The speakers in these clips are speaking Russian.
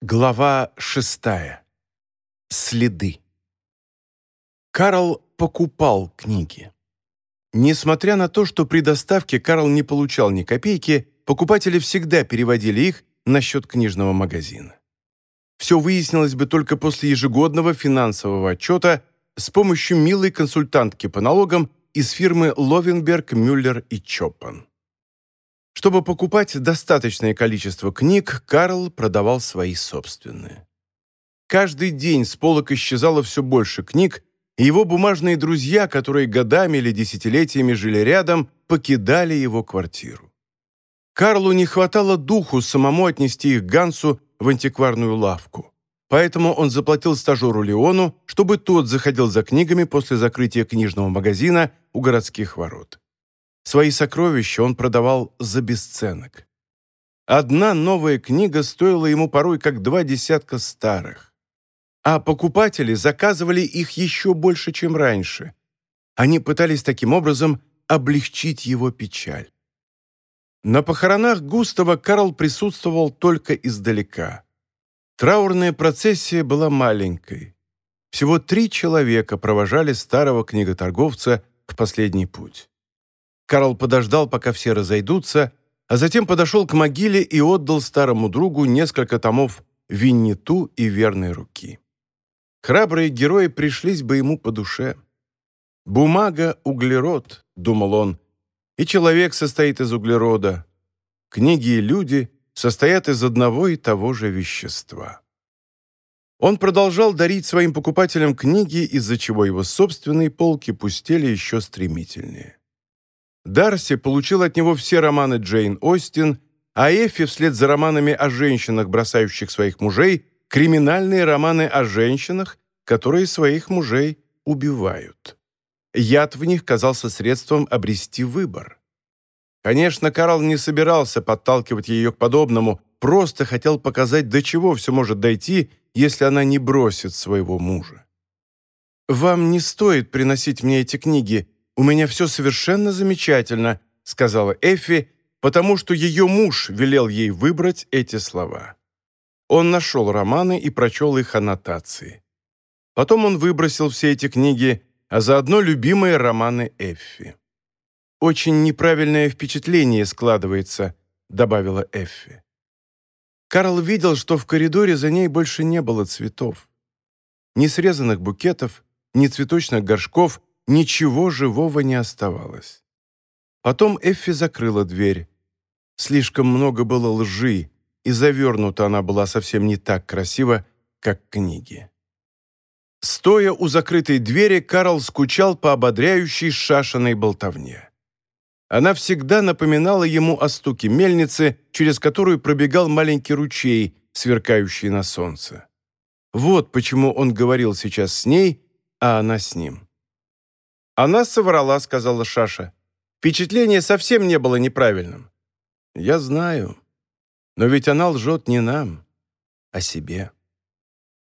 Глава шестая. Следы. Карл покупал книги. Несмотря на то, что при доставке Карл не получал ни копейки, покупатели всегда переводили их на счет книжного магазина. Все выяснилось бы только после ежегодного финансового отчета с помощью милой консультантки по налогам из фирмы Ловенберг, Мюллер и Чоппан. Чтобы покупать достаточное количество книг, Карл продавал свои собственные. Каждый день с полок исчезало все больше книг, и его бумажные друзья, которые годами или десятилетиями жили рядом, покидали его квартиру. Карлу не хватало духу самому отнести их Гансу в антикварную лавку. Поэтому он заплатил стажеру Леону, чтобы тот заходил за книгами после закрытия книжного магазина у городских ворот. Свои сокровища он продавал за бесценок. Одна новая книга стоила ему порой как два десятка старых. А покупатели заказывали их еще больше, чем раньше. Они пытались таким образом облегчить его печаль. На похоронах Густава Карл присутствовал только издалека. Траурная процессия была маленькой. Всего три человека провожали старого книготорговца в последний путь. Карл подождал, пока все разойдутся, а затем подошел к могиле и отдал старому другу несколько томов «Винниту» и «Верной руки». Храбрые герои пришлись бы ему по душе. «Бумага — углерод», — думал он, — «и человек состоит из углерода. Книги и люди состоят из одного и того же вещества». Он продолжал дарить своим покупателям книги, из-за чего его собственные полки пустели еще стремительнее. Дарси получил от него все романы Джейн Остин, а Эффи вслед за романами о женщинах, бросающих своих мужей, криминальные романы о женщинах, которые своих мужей убивают. Яд в них казался средством обрести выбор. Конечно, Карл не собирался подталкивать ее к подобному, просто хотел показать, до чего все может дойти, если она не бросит своего мужа. «Вам не стоит приносить мне эти книги», «У меня все совершенно замечательно», — сказала Эффи, потому что ее муж велел ей выбрать эти слова. Он нашел романы и прочел их аннотации. Потом он выбросил все эти книги, а заодно любимые романы Эффи. «Очень неправильное впечатление складывается», — добавила Эффи. Карл видел, что в коридоре за ней больше не было цветов. Ни срезанных букетов, ни цветочных горшков, Ничего живого не оставалось. Потом Эффи закрыла дверь. Слишком много было лжи, и завернута она была совсем не так красиво, как книги. Стоя у закрытой двери, Карл скучал по ободряющей шашиной болтовне. Она всегда напоминала ему о стуке мельницы, через которую пробегал маленький ручей, сверкающий на солнце. Вот почему он говорил сейчас с ней, а она с ним. «Она соврала», — сказала Шаша. «Впечатление совсем не было неправильным». «Я знаю. Но ведь она лжет не нам, а себе».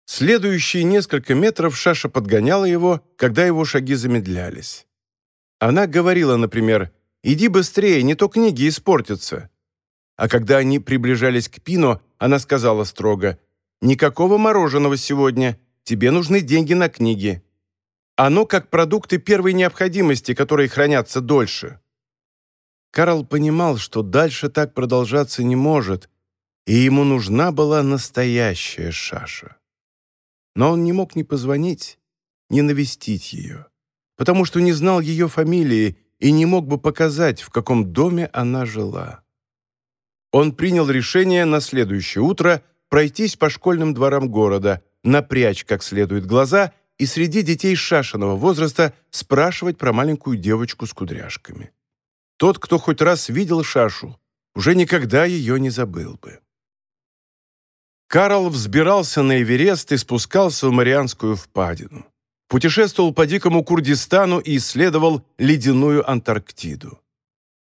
Следующие несколько метров Шаша подгоняла его, когда его шаги замедлялись. Она говорила, например, «Иди быстрее, не то книги испортятся». А когда они приближались к Пино, она сказала строго, «Никакого мороженого сегодня, тебе нужны деньги на книги». Оно как продукты первой необходимости, которые хранятся дольше. Карл понимал, что дальше так продолжаться не может, и ему нужна была настоящая Шаша. Но он не мог ни позвонить, ни навестить ее, потому что не знал ее фамилии и не мог бы показать, в каком доме она жила. Он принял решение на следующее утро пройтись по школьным дворам города, напрячь как следует глаза и среди детей Шашиного возраста спрашивать про маленькую девочку с кудряшками. Тот, кто хоть раз видел Шашу, уже никогда ее не забыл бы. Карл взбирался на Эверест и спускался в Марианскую впадину. Путешествовал по дикому Курдистану и исследовал ледяную Антарктиду.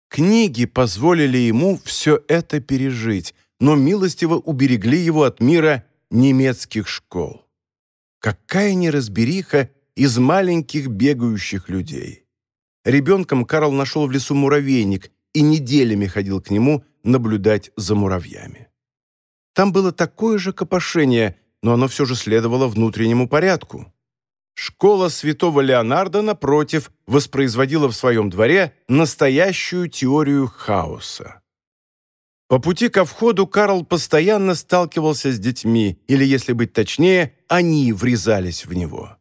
Книги позволили ему все это пережить, но милостиво уберегли его от мира немецких школ. Какая неразбериха из маленьких бегающих людей. Ребенком Карл нашел в лесу муравейник и неделями ходил к нему наблюдать за муравьями. Там было такое же копошение, но оно все же следовало внутреннему порядку. Школа святого Леонардо, напротив, воспроизводила в своем дворе настоящую теорию хаоса. По пути ко входу Карл постоянно сталкивался с детьми, или, если быть точнее, они врезались в него.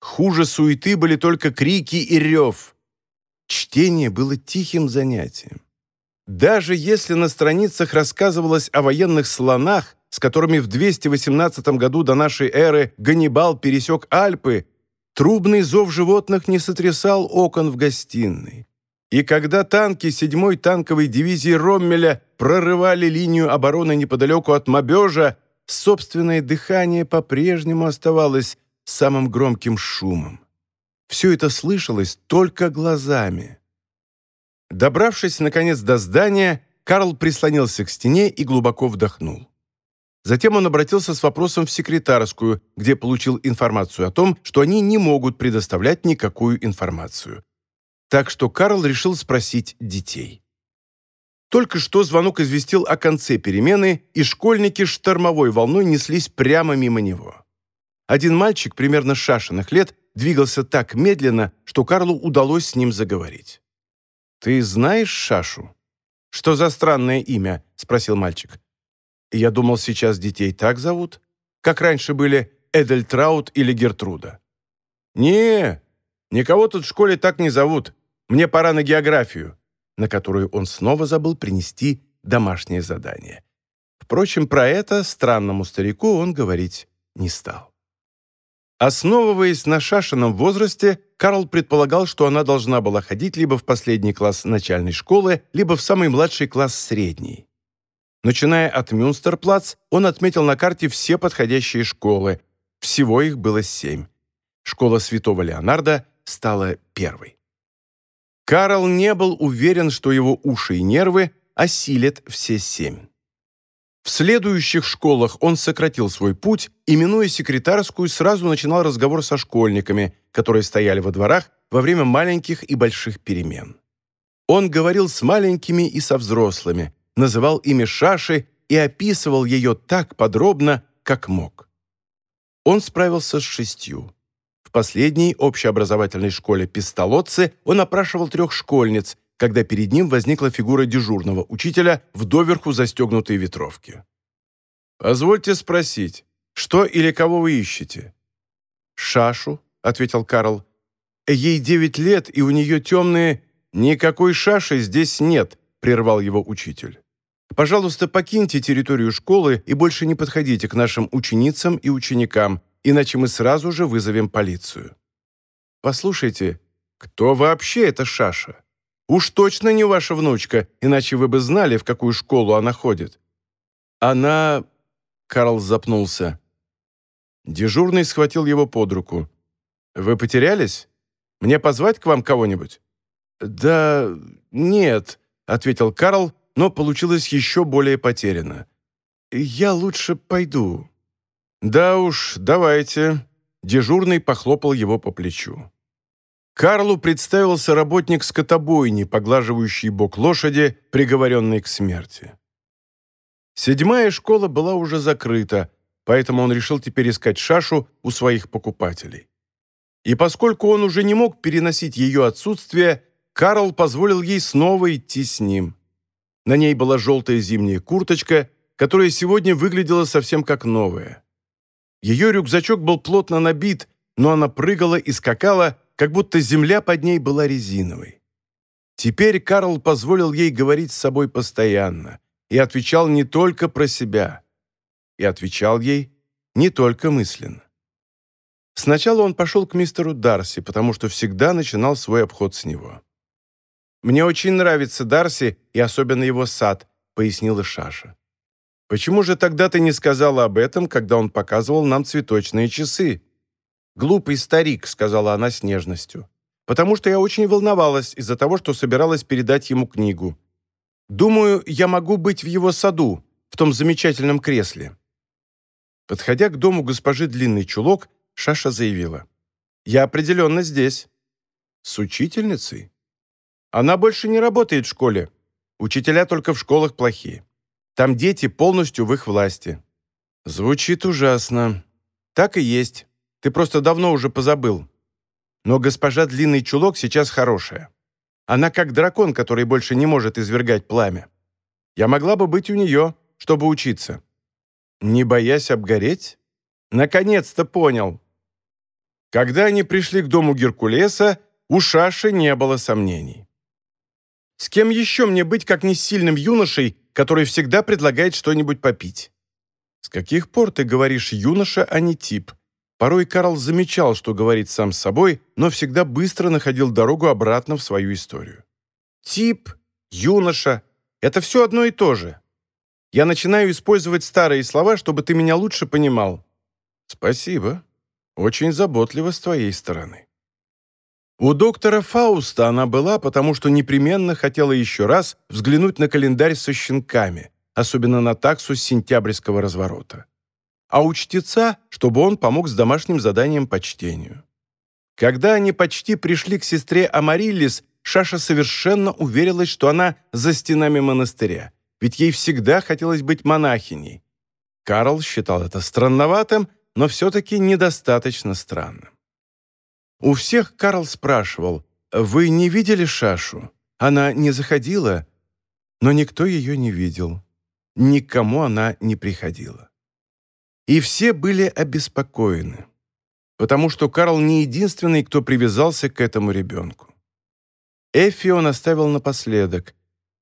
Хуже суеты были только крики и рев. Чтение было тихим занятием. Даже если на страницах рассказывалось о военных слонах, с которыми в 218 году до нашей эры Ганнибал пересек Альпы, трубный зов животных не сотрясал окон в гостиной. И когда танки 7-й танковой дивизии Роммеля прорывали линию обороны неподалеку от Мобежа, собственное дыхание по-прежнему оставалось самым громким шумом. Все это слышалось только глазами. Добравшись, наконец, до здания, Карл прислонился к стене и глубоко вдохнул. Затем он обратился с вопросом в секретарскую, где получил информацию о том, что они не могут предоставлять никакую информацию. Так что Карл решил спросить детей. Только что звонок известил о конце перемены, и школьники штормовой волной неслись прямо мимо него. Один мальчик, примерно шашенных лет, двигался так медленно, что Карлу удалось с ним заговорить. «Ты знаешь Шашу?» «Что за странное имя?» — спросил мальчик. Я думал, сейчас детей так зовут, как раньше были Эдельтраут или Гертруда. «Не, никого тут в школе так не зовут. Мне пора на географию», на которую он снова забыл принести домашнее задание. Впрочем, про это странному старику он говорить не стал. Основываясь на Шашином возрасте, Карл предполагал, что она должна была ходить либо в последний класс начальной школы, либо в самый младший класс средней. Начиная от Мюнстерплац, он отметил на карте все подходящие школы. Всего их было семь. Школа Святого Леонарда стала первой. Карл не был уверен, что его уши и нервы осилят все семь. В следующих школах он сократил свой путь и, минуя секретарскую, сразу начинал разговор со школьниками, которые стояли во дворах во время маленьких и больших перемен. Он говорил с маленькими и со взрослыми, называл имя Шаши и описывал ее так подробно, как мог. Он справился с шестью. В последней общеобразовательной школе Пистолотцы он опрашивал трех школьниц, когда перед ним возникла фигура дежурного учителя в доверху застегнутой ветровке. «Позвольте спросить, что или кого вы ищете?» «Шашу», — ответил Карл. «Ей девять лет, и у нее темные...» «Никакой шаши здесь нет», — прервал его учитель. Пожалуйста, покиньте территорию школы и больше не подходите к нашим ученицам и ученикам, иначе мы сразу же вызовем полицию. Послушайте, кто вообще эта Шаша? Уж точно не ваша внучка, иначе вы бы знали, в какую школу она ходит. Она... Карл запнулся. Дежурный схватил его под руку. «Вы потерялись? Мне позвать к вам кого-нибудь?» «Да... нет», — ответил Карл, но получилось еще более потеряно. «Я лучше пойду». «Да уж, давайте». Дежурный похлопал его по плечу. Карлу представился работник скотобойни, поглаживающий бок лошади, приговоренной к смерти. Седьмая школа была уже закрыта, поэтому он решил теперь искать шашу у своих покупателей. И поскольку он уже не мог переносить ее отсутствие, Карл позволил ей снова идти с ним. На ней была желтая зимняя курточка, которая сегодня выглядела совсем как новая. Ее рюкзачок был плотно набит, но она прыгала и скакала, как будто земля под ней была резиновой. Теперь Карл позволил ей говорить с собой постоянно и отвечал не только про себя, и отвечал ей не только мысленно. Сначала он пошел к мистеру Дарси, потому что всегда начинал свой обход с него. «Мне очень нравится Дарси и особенно его сад», — пояснила Шаша. «Почему же тогда ты не сказала об этом, когда он показывал нам цветочные часы?» «Глупый старик», — сказала она с нежностью. «Потому что я очень волновалась из-за того, что собиралась передать ему книгу. Думаю, я могу быть в его саду, в том замечательном кресле». Подходя к дому госпожи Длинный Чулок, Шаша заявила. «Я определенно здесь». «С учительницей?» Она больше не работает в школе. Учителя только в школах плохие. Там дети полностью в их власти». «Звучит ужасно. Так и есть. Ты просто давно уже позабыл. Но госпожа Длинный Чулок сейчас хорошая. Она как дракон, который больше не может извергать пламя. Я могла бы быть у нее, чтобы учиться. Не боясь обгореть? Наконец-то понял. Когда они пришли к дому Геркулеса, у Шаши не было сомнений. С кем еще мне быть, как не с сильным юношей, который всегда предлагает что-нибудь попить? С каких пор ты говоришь юноша, а не тип? Порой Карл замечал, что говорит сам с собой, но всегда быстро находил дорогу обратно в свою историю. Тип, юноша — это все одно и то же. Я начинаю использовать старые слова, чтобы ты меня лучше понимал. Спасибо. Очень заботливо с твоей стороны. У доктора Фауста она была, потому что непременно хотела еще раз взглянуть на календарь со щенками, особенно на таксу сентябрьского разворота а у чтеца, чтобы он помог с домашним заданием по чтению. Когда они почти пришли к сестре Амариллис, Шаша совершенно уверилась, что она за стенами монастыря, ведь ей всегда хотелось быть монахиней. Карл считал это странноватым, но все-таки недостаточно странным. У всех Карл спрашивал, «Вы не видели Шашу? Она не заходила?» Но никто ее не видел. Никому она не приходила. И все были обеспокоены, потому что Карл не единственный, кто привязался к этому ребенку. Эффи он оставил напоследок,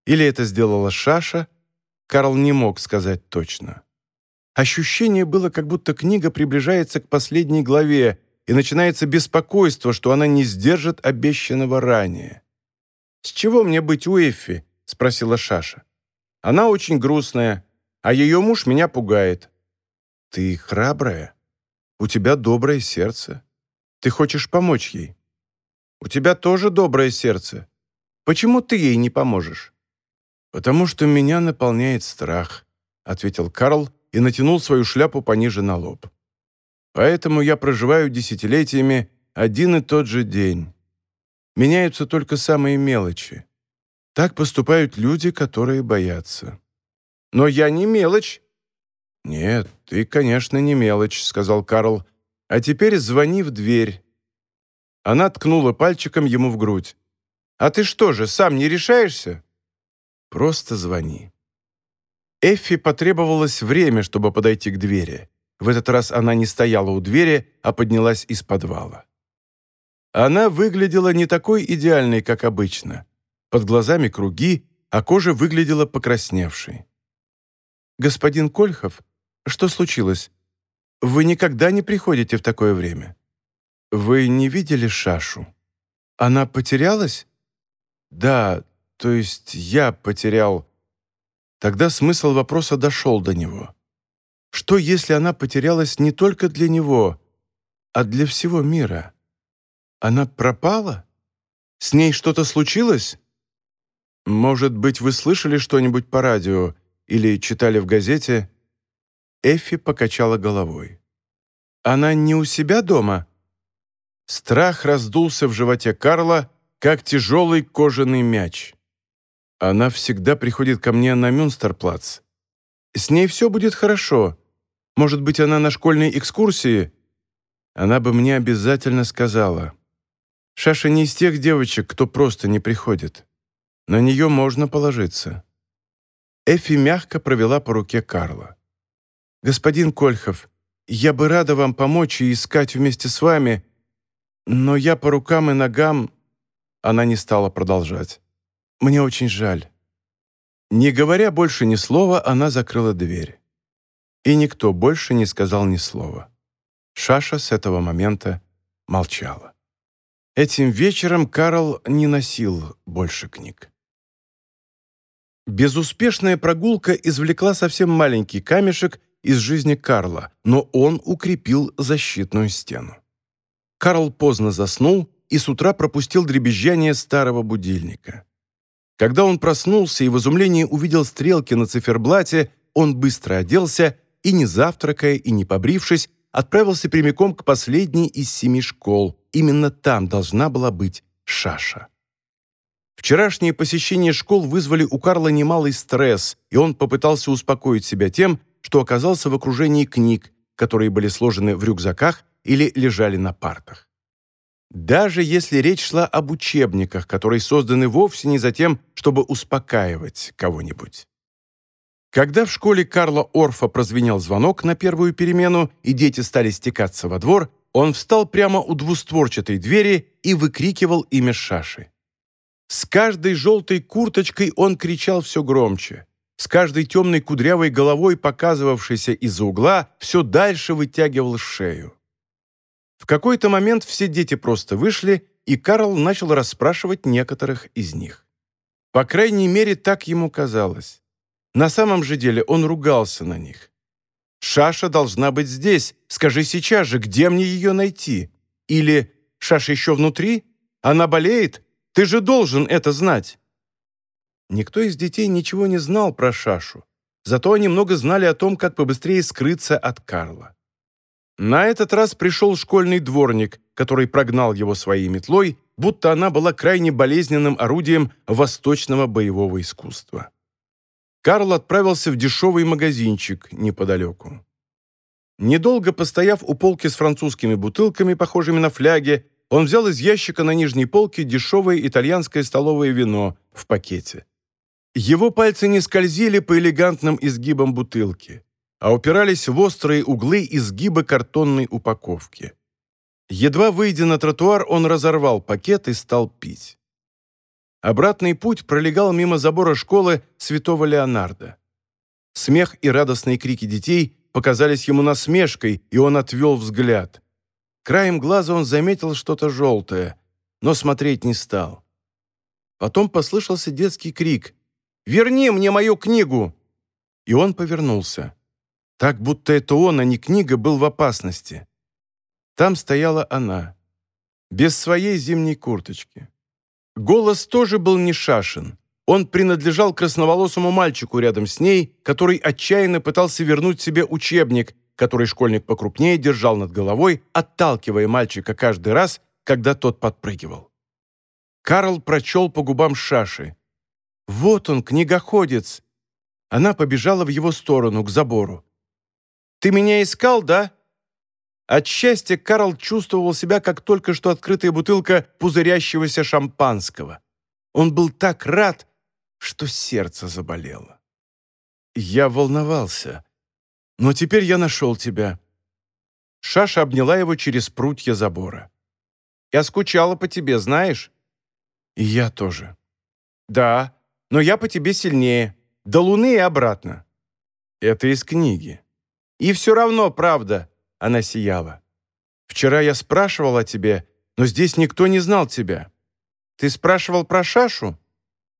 или это сделала Шаша, Карл не мог сказать точно. Ощущение было, как будто книга приближается к последней главе, и начинается беспокойство, что она не сдержит обещанного ранее. «С чего мне быть у Эффи?» — спросила Шаша. «Она очень грустная, а ее муж меня пугает. Ты храбрая. У тебя доброе сердце. Ты хочешь помочь ей. У тебя тоже доброе сердце. Почему ты ей не поможешь? Потому что меня наполняет страх, ответил Карл и натянул свою шляпу пониже на лоб. Поэтому я проживаю десятилетиями один и тот же день. Меняются только самые мелочи. Так поступают люди, которые боятся. Но я не мелочь, «Нет, ты, конечно, не мелочь», — сказал Карл. «А теперь звони в дверь». Она ткнула пальчиком ему в грудь. «А ты что же, сам не решаешься?» «Просто звони». Эффи потребовалось время, чтобы подойти к двери. В этот раз она не стояла у двери, а поднялась из подвала. Она выглядела не такой идеальной, как обычно. Под глазами круги, а кожа выглядела покрасневшей. «Господин Кольхов что случилось? Вы никогда не приходите в такое время. Вы не видели Шашу? Она потерялась? Да, то есть я потерял. Тогда смысл вопроса дошел до него. Что, если она потерялась не только для него, а для всего мира? Она пропала? С ней что-то случилось? Может быть, вы слышали что-нибудь по радио или читали в газете? Эффи покачала головой. «Она не у себя дома?» Страх раздулся в животе Карла, как тяжелый кожаный мяч. Она всегда приходит ко мне на Мюнстерплац. С ней все будет хорошо. Может быть, она на школьной экскурсии? Она бы мне обязательно сказала. Шаша не из тех девочек, кто просто не приходит. На нее можно положиться. Эфи мягко провела по руке Карла. «Господин Кольхов, я бы рада вам помочь и искать вместе с вами, но я по рукам и ногам...» Она не стала продолжать. «Мне очень жаль». Не говоря больше ни слова, она закрыла дверь. И никто больше не сказал ни слова. Шаша с этого момента молчала. Этим вечером Карл не носил больше книг. Безуспешная прогулка извлекла совсем маленький камешек из жизни Карла, но он укрепил защитную стену. Карл поздно заснул и с утра пропустил дребезжание старого будильника. Когда он проснулся и в изумлении увидел стрелки на циферблате, он быстро оделся и, не завтракая и не побрившись, отправился прямиком к последней из семи школ. Именно там должна была быть Шаша. Вчерашние посещения школ вызвали у Карла немалый стресс, и он попытался успокоить себя тем, что оказался в окружении книг, которые были сложены в рюкзаках или лежали на партах. Даже если речь шла об учебниках, которые созданы вовсе не за тем, чтобы успокаивать кого-нибудь. Когда в школе Карла Орфа прозвенел звонок на первую перемену, и дети стали стекаться во двор, он встал прямо у двустворчатой двери и выкрикивал имя Шаши. С каждой желтой курточкой он кричал все громче. С каждой темной кудрявой головой, показывавшейся из-за угла, все дальше вытягивал шею. В какой-то момент все дети просто вышли, и Карл начал расспрашивать некоторых из них. По крайней мере, так ему казалось. На самом же деле он ругался на них. «Шаша должна быть здесь. Скажи сейчас же, где мне ее найти?» Или «Шаша еще внутри? Она болеет? Ты же должен это знать!» Никто из детей ничего не знал про Шашу, зато они много знали о том, как побыстрее скрыться от Карла. На этот раз пришел школьный дворник, который прогнал его своей метлой, будто она была крайне болезненным орудием восточного боевого искусства. Карл отправился в дешевый магазинчик неподалеку. Недолго постояв у полки с французскими бутылками, похожими на фляги, он взял из ящика на нижней полке дешевое итальянское столовое вино в пакете. Его пальцы не скользили по элегантным изгибам бутылки, а упирались в острые углы изгиба картонной упаковки. Едва выйдя на тротуар, он разорвал пакет и стал пить. Обратный путь пролегал мимо забора школы святого Леонардо. Смех и радостные крики детей показались ему насмешкой, и он отвел взгляд. Краем глаза он заметил что-то желтое, но смотреть не стал. Потом послышался детский крик «Верни мне мою книгу!» И он повернулся. Так, будто это он, а не книга, был в опасности. Там стояла она, без своей зимней курточки. Голос тоже был не Шашин. Он принадлежал красноволосому мальчику рядом с ней, который отчаянно пытался вернуть себе учебник, который школьник покрупнее держал над головой, отталкивая мальчика каждый раз, когда тот подпрыгивал. Карл прочел по губам Шаши. «Вот он, книгоходец!» Она побежала в его сторону, к забору. «Ты меня искал, да?» От счастья Карл чувствовал себя, как только что открытая бутылка пузырящегося шампанского. Он был так рад, что сердце заболело. «Я волновался. Но теперь я нашел тебя». Шаша обняла его через прутья забора. «Я скучала по тебе, знаешь?» «И я тоже». «Да, но я по тебе сильнее. До Луны и обратно». «Это из книги». «И все равно, правда. Она сияла. «Вчера я спрашивал о тебе, но здесь никто не знал тебя. Ты спрашивал про Шашу?»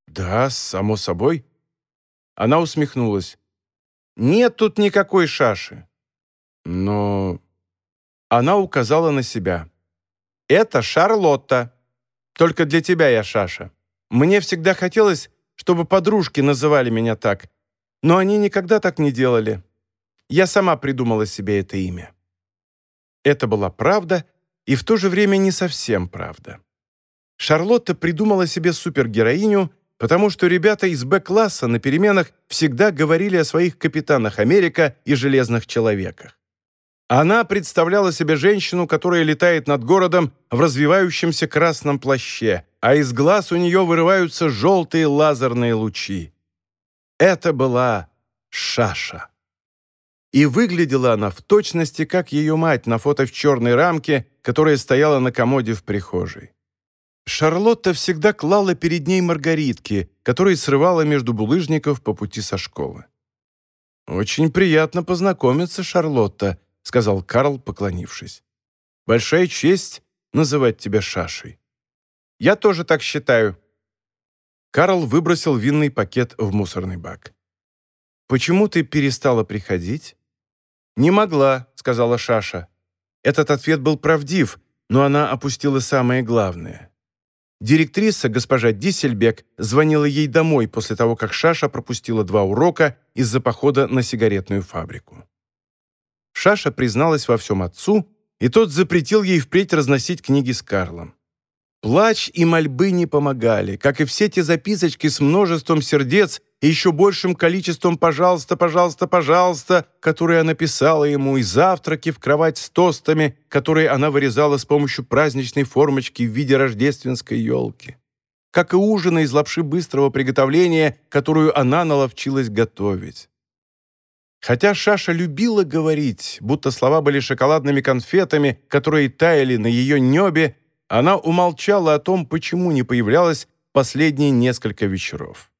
«Да, само собой». Она усмехнулась. «Нет тут никакой Шаши». «Но...» Она указала на себя. «Это Шарлотта. Только для тебя я Шаша. Мне всегда хотелось, чтобы подружки называли меня так, но они никогда так не делали. Я сама придумала себе это имя». Это была правда и в то же время не совсем правда. Шарлотта придумала себе супергероиню, потому что ребята из Б-класса на переменах всегда говорили о своих капитанах Америка и Железных Человеках. Она представляла себе женщину, которая летает над городом в развивающемся красном плаще, а из глаз у нее вырываются желтые лазерные лучи. Это была Шаша. И выглядела она в точности, как ее мать на фото в черной рамке, которая стояла на комоде в прихожей. Шарлотта всегда клала перед ней маргаритки, которые срывала между булыжников по пути со школы. «Очень приятно познакомиться, Шарлотта», — сказал Карл, поклонившись. «Большая честь называть тебя Шашей». «Я тоже так считаю». Карл выбросил винный пакет в мусорный бак. «Почему ты перестала приходить?» «Не могла», — сказала Шаша. Этот ответ был правдив, но она опустила самое главное. Директриса, госпожа Диссельбек, звонила ей домой после того, как Шаша пропустила два урока из-за похода на сигаретную фабрику. Шаша призналась во всем отцу, и тот запретил ей впредь разносить книги с Карлом. Плач и мольбы не помогали, как и все те записочки с множеством сердец и еще большим количеством «пожалуйста, пожалуйста, пожалуйста», которые она писала ему, и завтраки в кровать с тостами, которые она вырезала с помощью праздничной формочки в виде рождественской елки. Как и ужины из лапши быстрого приготовления, которую она наловчилась готовить. Хотя Шаша любила говорить, будто слова были шоколадными конфетами, которые таяли на ее небе, она умолчала о том, почему не появлялась последние несколько вечеров.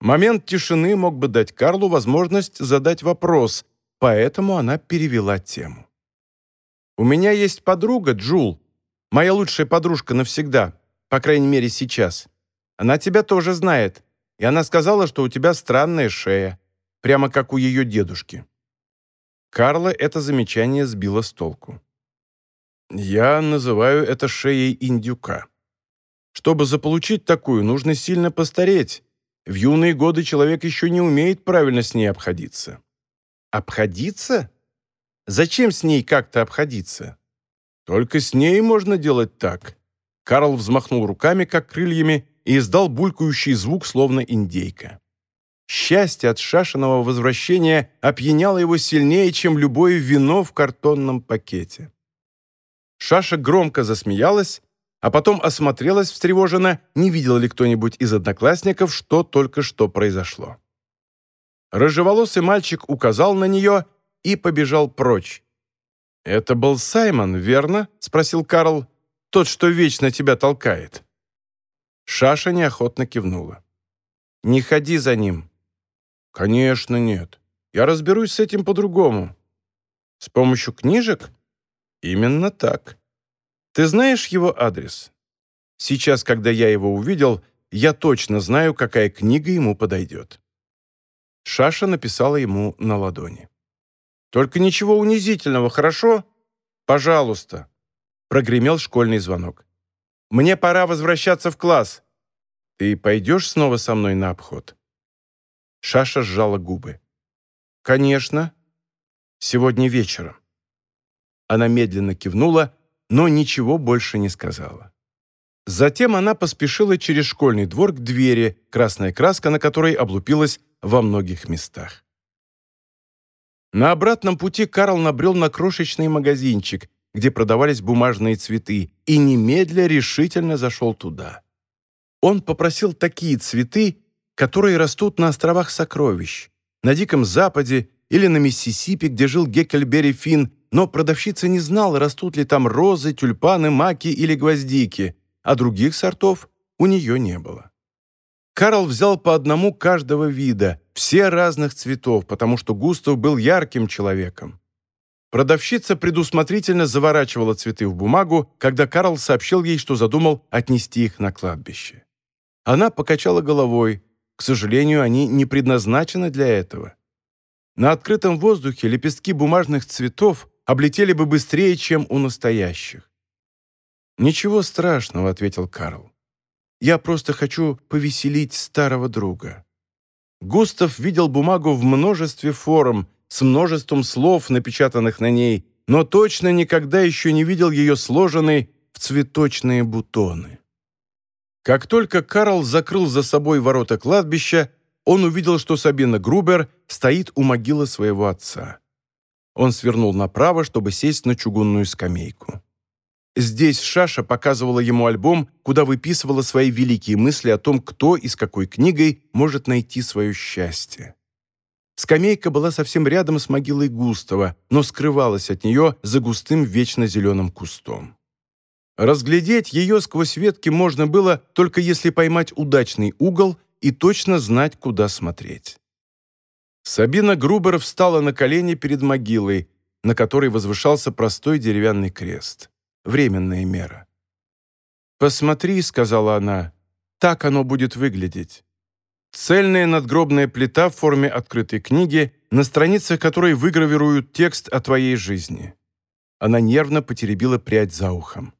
Момент тишины мог бы дать Карлу возможность задать вопрос, поэтому она перевела тему. «У меня есть подруга, Джул, моя лучшая подружка навсегда, по крайней мере сейчас. Она тебя тоже знает, и она сказала, что у тебя странная шея, прямо как у ее дедушки». Карла это замечание сбило с толку. Я называю это шеей индюка. Чтобы заполучить такую, нужно сильно постареть. В юные годы человек еще не умеет правильно с ней обходиться. Обходиться? Зачем с ней как-то обходиться? Только с ней можно делать так. Карл взмахнул руками, как крыльями, и издал булькающий звук, словно индейка. Счастье от шашиного возвращения опьяняло его сильнее, чем любое вино в картонном пакете. Шаша громко засмеялась, а потом осмотрелась встревоженно, не видел ли кто-нибудь из одноклассников, что только что произошло. Рыжеволосый мальчик указал на нее и побежал прочь. «Это был Саймон, верно?» — спросил Карл. «Тот, что вечно тебя толкает». Шаша неохотно кивнула. «Не ходи за ним». «Конечно нет. Я разберусь с этим по-другому». «С помощью книжек?» «Именно так. Ты знаешь его адрес? Сейчас, когда я его увидел, я точно знаю, какая книга ему подойдет». Шаша написала ему на ладони. «Только ничего унизительного, хорошо? Пожалуйста!» Прогремел школьный звонок. «Мне пора возвращаться в класс. Ты пойдешь снова со мной на обход?» Шаша сжала губы. «Конечно. Сегодня вечером». Она медленно кивнула, но ничего больше не сказала. Затем она поспешила через школьный двор к двери, красная краска на которой облупилась во многих местах. На обратном пути Карл набрел на крошечный магазинчик, где продавались бумажные цветы, и немедля решительно зашел туда. Он попросил такие цветы, которые растут на островах Сокровищ, на Диком Западе или на Миссисипи, где жил Геккельбери Финн, но продавщица не знала, растут ли там розы, тюльпаны, маки или гвоздики, а других сортов у нее не было. Карл взял по одному каждого вида, все разных цветов, потому что Густав был ярким человеком. Продавщица предусмотрительно заворачивала цветы в бумагу, когда Карл сообщил ей, что задумал отнести их на кладбище. Она покачала головой. К сожалению, они не предназначены для этого. На открытом воздухе лепестки бумажных цветов облетели бы быстрее, чем у настоящих. «Ничего страшного», — ответил Карл. «Я просто хочу повеселить старого друга». Густав видел бумагу в множестве форм, с множеством слов, напечатанных на ней, но точно никогда еще не видел ее сложенной в цветочные бутоны. Как только Карл закрыл за собой ворота кладбища, он увидел, что Сабина Грубер стоит у могилы своего отца. Он свернул направо, чтобы сесть на чугунную скамейку. Здесь Шаша показывала ему альбом, куда выписывала свои великие мысли о том, кто и с какой книгой может найти свое счастье. Скамейка была совсем рядом с могилой Густава, но скрывалась от нее за густым вечно зеленым кустом. Разглядеть ее сквозь ветки можно было, только если поймать удачный угол и точно знать, куда смотреть. Сабина Грубер встала на колени перед могилой, на которой возвышался простой деревянный крест. Временная мера. «Посмотри», — сказала она, — «так оно будет выглядеть». Цельная надгробная плита в форме открытой книги, на страницах которой выгравируют текст о твоей жизни. Она нервно потеребила прядь за ухом.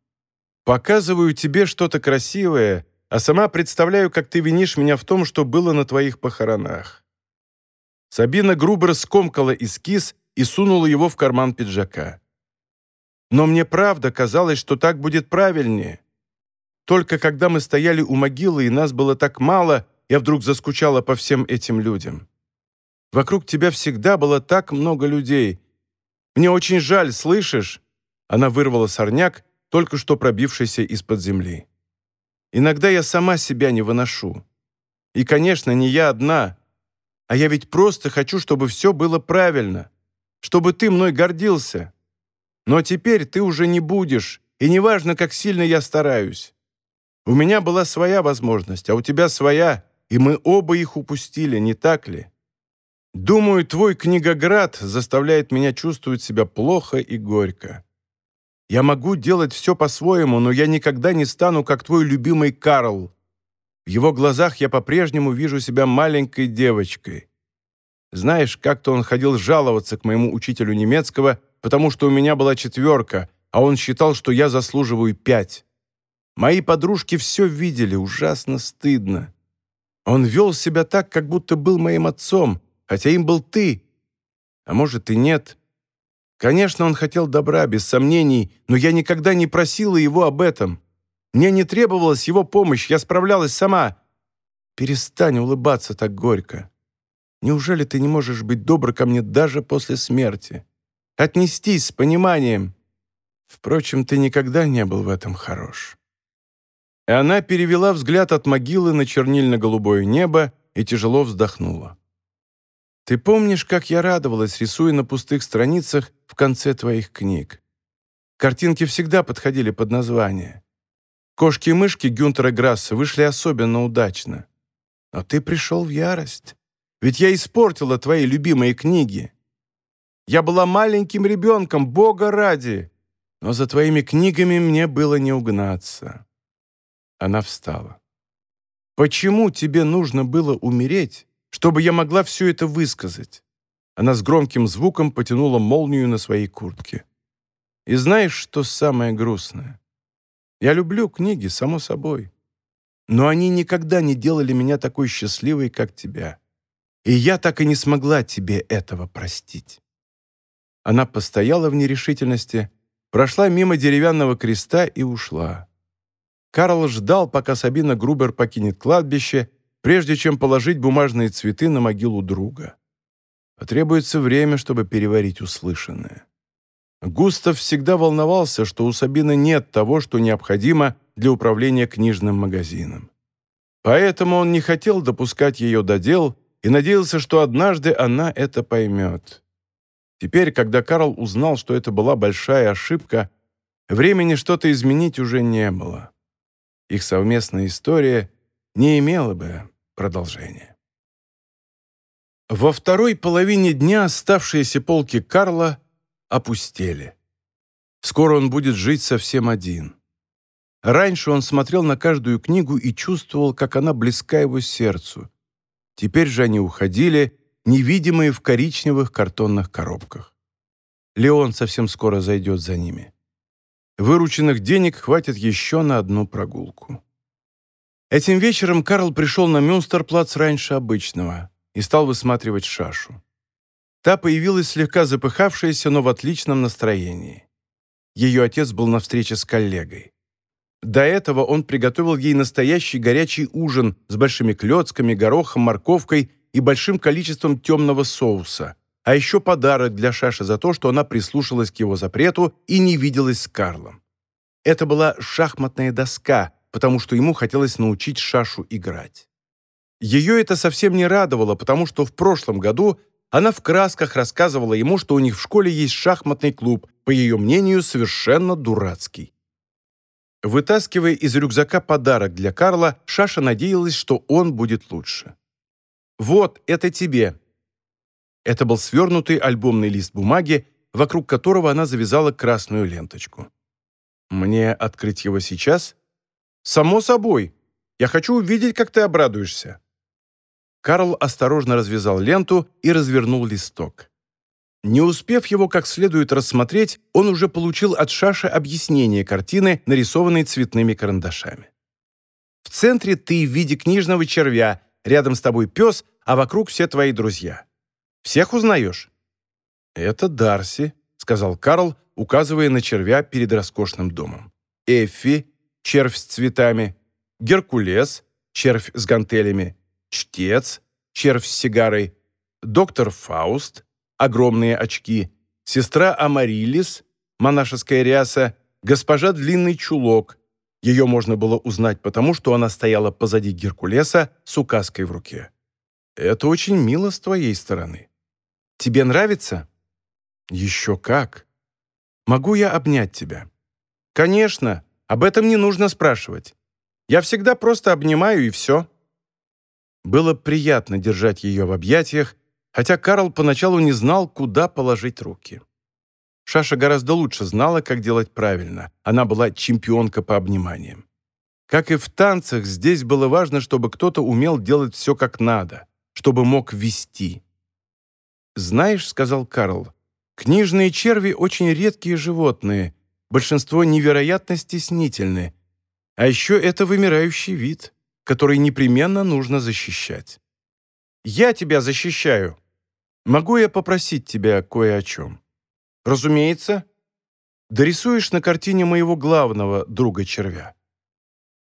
«Показываю тебе что-то красивое, а сама представляю, как ты винишь меня в том, что было на твоих похоронах». Сабина грубо скомкала эскиз и сунула его в карман пиджака. «Но мне правда казалось, что так будет правильнее». Только когда мы стояли у могилы, и нас было так мало, я вдруг заскучала по всем этим людям. Вокруг тебя всегда было так много людей. Мне очень жаль, слышишь?» Она вырвала сорняк, только что пробившийся из-под земли. «Иногда я сама себя не выношу. И, конечно, не я одна. А я ведь просто хочу, чтобы все было правильно, чтобы ты мной гордился. Но теперь ты уже не будешь, и неважно, как сильно я стараюсь. У меня была своя возможность, а у тебя своя, и мы оба их упустили, не так ли? Думаю, твой книгоград заставляет меня чувствовать себя плохо и горько. Я могу делать все по-своему, но я никогда не стану, как твой любимый Карл. В его глазах я по-прежнему вижу себя маленькой девочкой. Знаешь, как-то он ходил жаловаться к моему учителю немецкого, потому что у меня была четверка, а он считал, что я заслуживаю пять. Мои подружки все видели, ужасно стыдно. Он вел себя так, как будто был моим отцом, хотя им был ты. А может и нет. Конечно, он хотел добра, без сомнений, но я никогда не просила его об этом. Мне не требовалась его помощь, я справлялась сама. Перестань улыбаться так горько. Неужели ты не можешь быть добр ко мне даже после смерти? Отнестись с пониманием. Впрочем, ты никогда не был в этом хорош. И она перевела взгляд от могилы на чернильно-голубое небо и тяжело вздохнула. Ты помнишь, как я радовалась, рисуя на пустых страницах в конце твоих книг? Картинки всегда подходили под название. Кошки и мышки Гюнтера Грасса вышли особенно удачно. Но ты пришел в ярость. Ведь я испортила твои любимые книги. Я была маленьким ребенком, Бога ради. Но за твоими книгами мне было не угнаться. Она встала. Почему тебе нужно было умереть, чтобы я могла все это высказать. Она с громким звуком потянула молнию на своей куртке. И знаешь, что самое грустное? Я люблю книги, само собой. Но они никогда не делали меня такой счастливой, как тебя. И я так и не смогла тебе этого простить. Она постояла в нерешительности, прошла мимо деревянного креста и ушла. Карл ждал, пока Сабина Грубер покинет кладбище прежде чем положить бумажные цветы на могилу друга. Потребуется время, чтобы переварить услышанное. Густав всегда волновался, что у Сабины нет того, что необходимо для управления книжным магазином. Поэтому он не хотел допускать ее до дел и надеялся, что однажды она это поймет. Теперь, когда Карл узнал, что это была большая ошибка, времени что-то изменить уже не было. Их совместная история не имела бы Продолжение. Во второй половине дня оставшиеся полки Карла опустели. Скоро он будет жить совсем один. Раньше он смотрел на каждую книгу и чувствовал, как она близка его сердцу. Теперь же они уходили, невидимые в коричневых картонных коробках. Леон совсем скоро зайдет за ними. Вырученных денег хватит еще на одну прогулку. Этим вечером Карл пришел на Мюнстерплац раньше обычного и стал высматривать Шашу. Та появилась слегка запыхавшаяся, но в отличном настроении. Ее отец был на встрече с коллегой. До этого он приготовил ей настоящий горячий ужин с большими клетками, горохом, морковкой и большим количеством темного соуса, а еще подарок для Шаши за то, что она прислушалась к его запрету и не виделась с Карлом. Это была шахматная доска, потому что ему хотелось научить Шашу играть. Ее это совсем не радовало, потому что в прошлом году она в красках рассказывала ему, что у них в школе есть шахматный клуб, по ее мнению, совершенно дурацкий. Вытаскивая из рюкзака подарок для Карла, Шаша надеялась, что он будет лучше. «Вот, это тебе». Это был свернутый альбомный лист бумаги, вокруг которого она завязала красную ленточку. «Мне открыть его сейчас?» «Само собой. Я хочу увидеть, как ты обрадуешься». Карл осторожно развязал ленту и развернул листок. Не успев его как следует рассмотреть, он уже получил от Шаши объяснение картины, нарисованной цветными карандашами. В центре ты в виде книжного червя, рядом с тобой пес, а вокруг все твои друзья. Всех узнаешь?» «Это Дарси», — сказал Карл, указывая на червя перед роскошным домом. «Эффи, червь с цветами, Геркулес, червь с гантелями, Чтец, червь с сигарой, доктор Фауст, огромные очки, сестра Амарилис, монашеская ряса, госпожа Длинный Чулок. Ее можно было узнать потому, что она стояла позади Геркулеса с указкой в руке. «Это очень мило с твоей стороны. Тебе нравится?» «Еще как. Могу я обнять тебя?» «Конечно. Об этом не нужно спрашивать. Я всегда просто обнимаю, и все». Было приятно держать ее в объятиях, хотя Карл поначалу не знал, куда положить руки. Шаша гораздо лучше знала, как делать правильно. Она была чемпионка по обниманиям. Как и в танцах, здесь было важно, чтобы кто-то умел делать все как надо, чтобы мог вести. «Знаешь», — сказал Карл, — «книжные черви очень редкие животные, большинство невероятно стеснительны. А еще это вымирающий вид, который непременно нужно защищать». «Я тебя защищаю. Могу я попросить тебя кое о чем?» «Разумеется. Дорисуешь на картине моего главного друга-червя».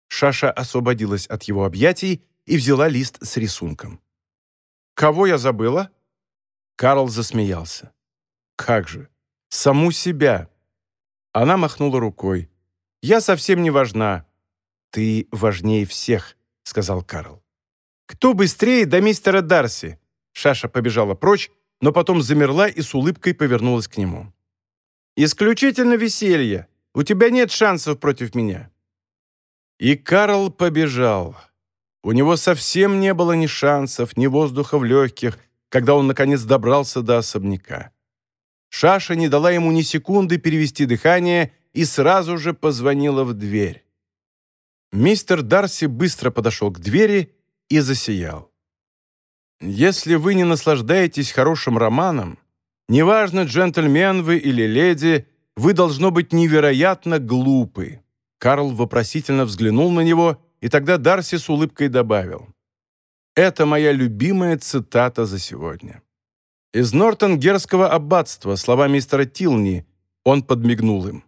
Шаша освободилась от его объятий и взяла лист с рисунком. «Кого я забыла?» Карл засмеялся. «Как же! Саму себя!» Она махнула рукой. «Я совсем не важна». «Ты важнее всех», — сказал Карл. «Кто быстрее до мистера Дарси?» Шаша побежала прочь, но потом замерла и с улыбкой повернулась к нему. «Исключительно веселье. У тебя нет шансов против меня». И Карл побежал. У него совсем не было ни шансов, ни воздуха в легких, когда он, наконец, добрался до особняка. Шаша не дала ему ни секунды перевести дыхание и сразу же позвонила в дверь. Мистер Дарси быстро подошел к двери и засиял. «Если вы не наслаждаетесь хорошим романом, неважно, джентльмен вы или леди, вы должно быть невероятно глупы». Карл вопросительно взглянул на него, и тогда Дарси с улыбкой добавил. Это моя любимая цитата за сегодня. Из Нортонгерского аббатства, слова мистера Тилни, он подмигнул им.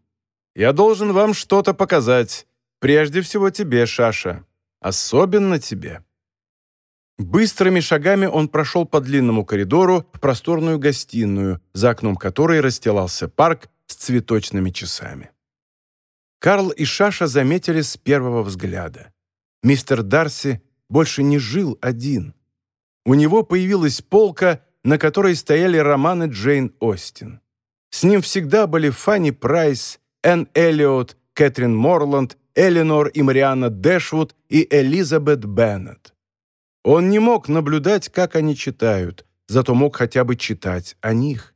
«Я должен вам что-то показать. Прежде всего тебе, Шаша. Особенно тебе». Быстрыми шагами он прошел по длинному коридору в просторную гостиную, за окном которой расстилался парк с цветочными часами. Карл и Шаша заметили с первого взгляда. Мистер Дарси больше не жил один. У него появилась полка, на которой стояли романы Джейн Остин. С ним всегда были Фанни Прайс, Энн Эллиот, Кэтрин Морланд, Эленор и Марианна Дэшвуд и Элизабет Беннет. Он не мог наблюдать, как они читают, зато мог хотя бы читать о них.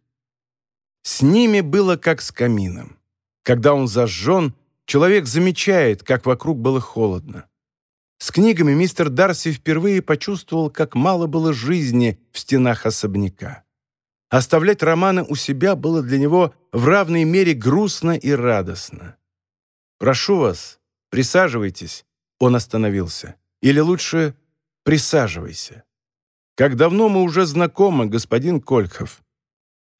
С ними было как с камином. Когда он зажжен, человек замечает, как вокруг было холодно. С книгами мистер Дарси впервые почувствовал, как мало было жизни в стенах особняка. Оставлять романы у себя было для него в равной мере грустно и радостно. «Прошу вас, присаживайтесь», — он остановился. «Или лучше, присаживайся. Как давно мы уже знакомы, господин Кольков.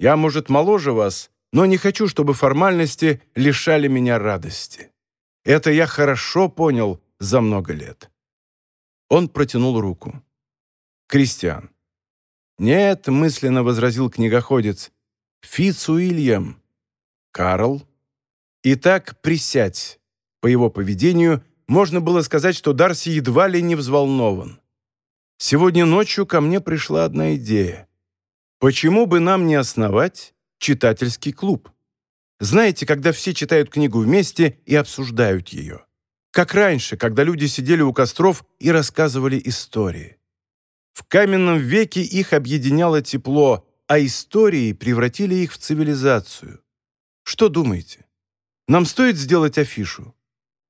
Я, может, моложе вас, но не хочу, чтобы формальности лишали меня радости. Это я хорошо понял за много лет. Он протянул руку. «Кристиан». «Нет», — мысленно возразил книгоходец. «Фитц Уильям». «Карл». «Итак, присядь». По его поведению можно было сказать, что Дарси едва ли не взволнован. «Сегодня ночью ко мне пришла одна идея. Почему бы нам не основать читательский клуб? Знаете, когда все читают книгу вместе и обсуждают ее. Как раньше, когда люди сидели у костров и рассказывали истории. В каменном веке их объединяло тепло, а истории превратили их в цивилизацию. Что думаете? Нам стоит сделать афишу?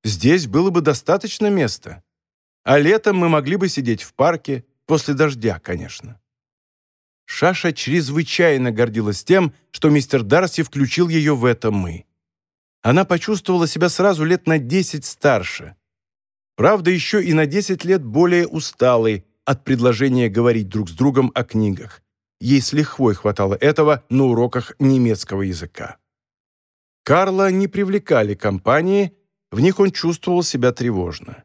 Здесь было бы достаточно места. А летом мы могли бы сидеть в парке, после дождя, конечно. Шаша чрезвычайно гордилась тем, что мистер Дарси включил ее в это «мы» она почувствовала себя сразу лет на 10 старше. Правда, еще и на 10 лет более усталой от предложения говорить друг с другом о книгах. Ей с лихвой хватало этого на уроках немецкого языка. Карла не привлекали компании, в них он чувствовал себя тревожно.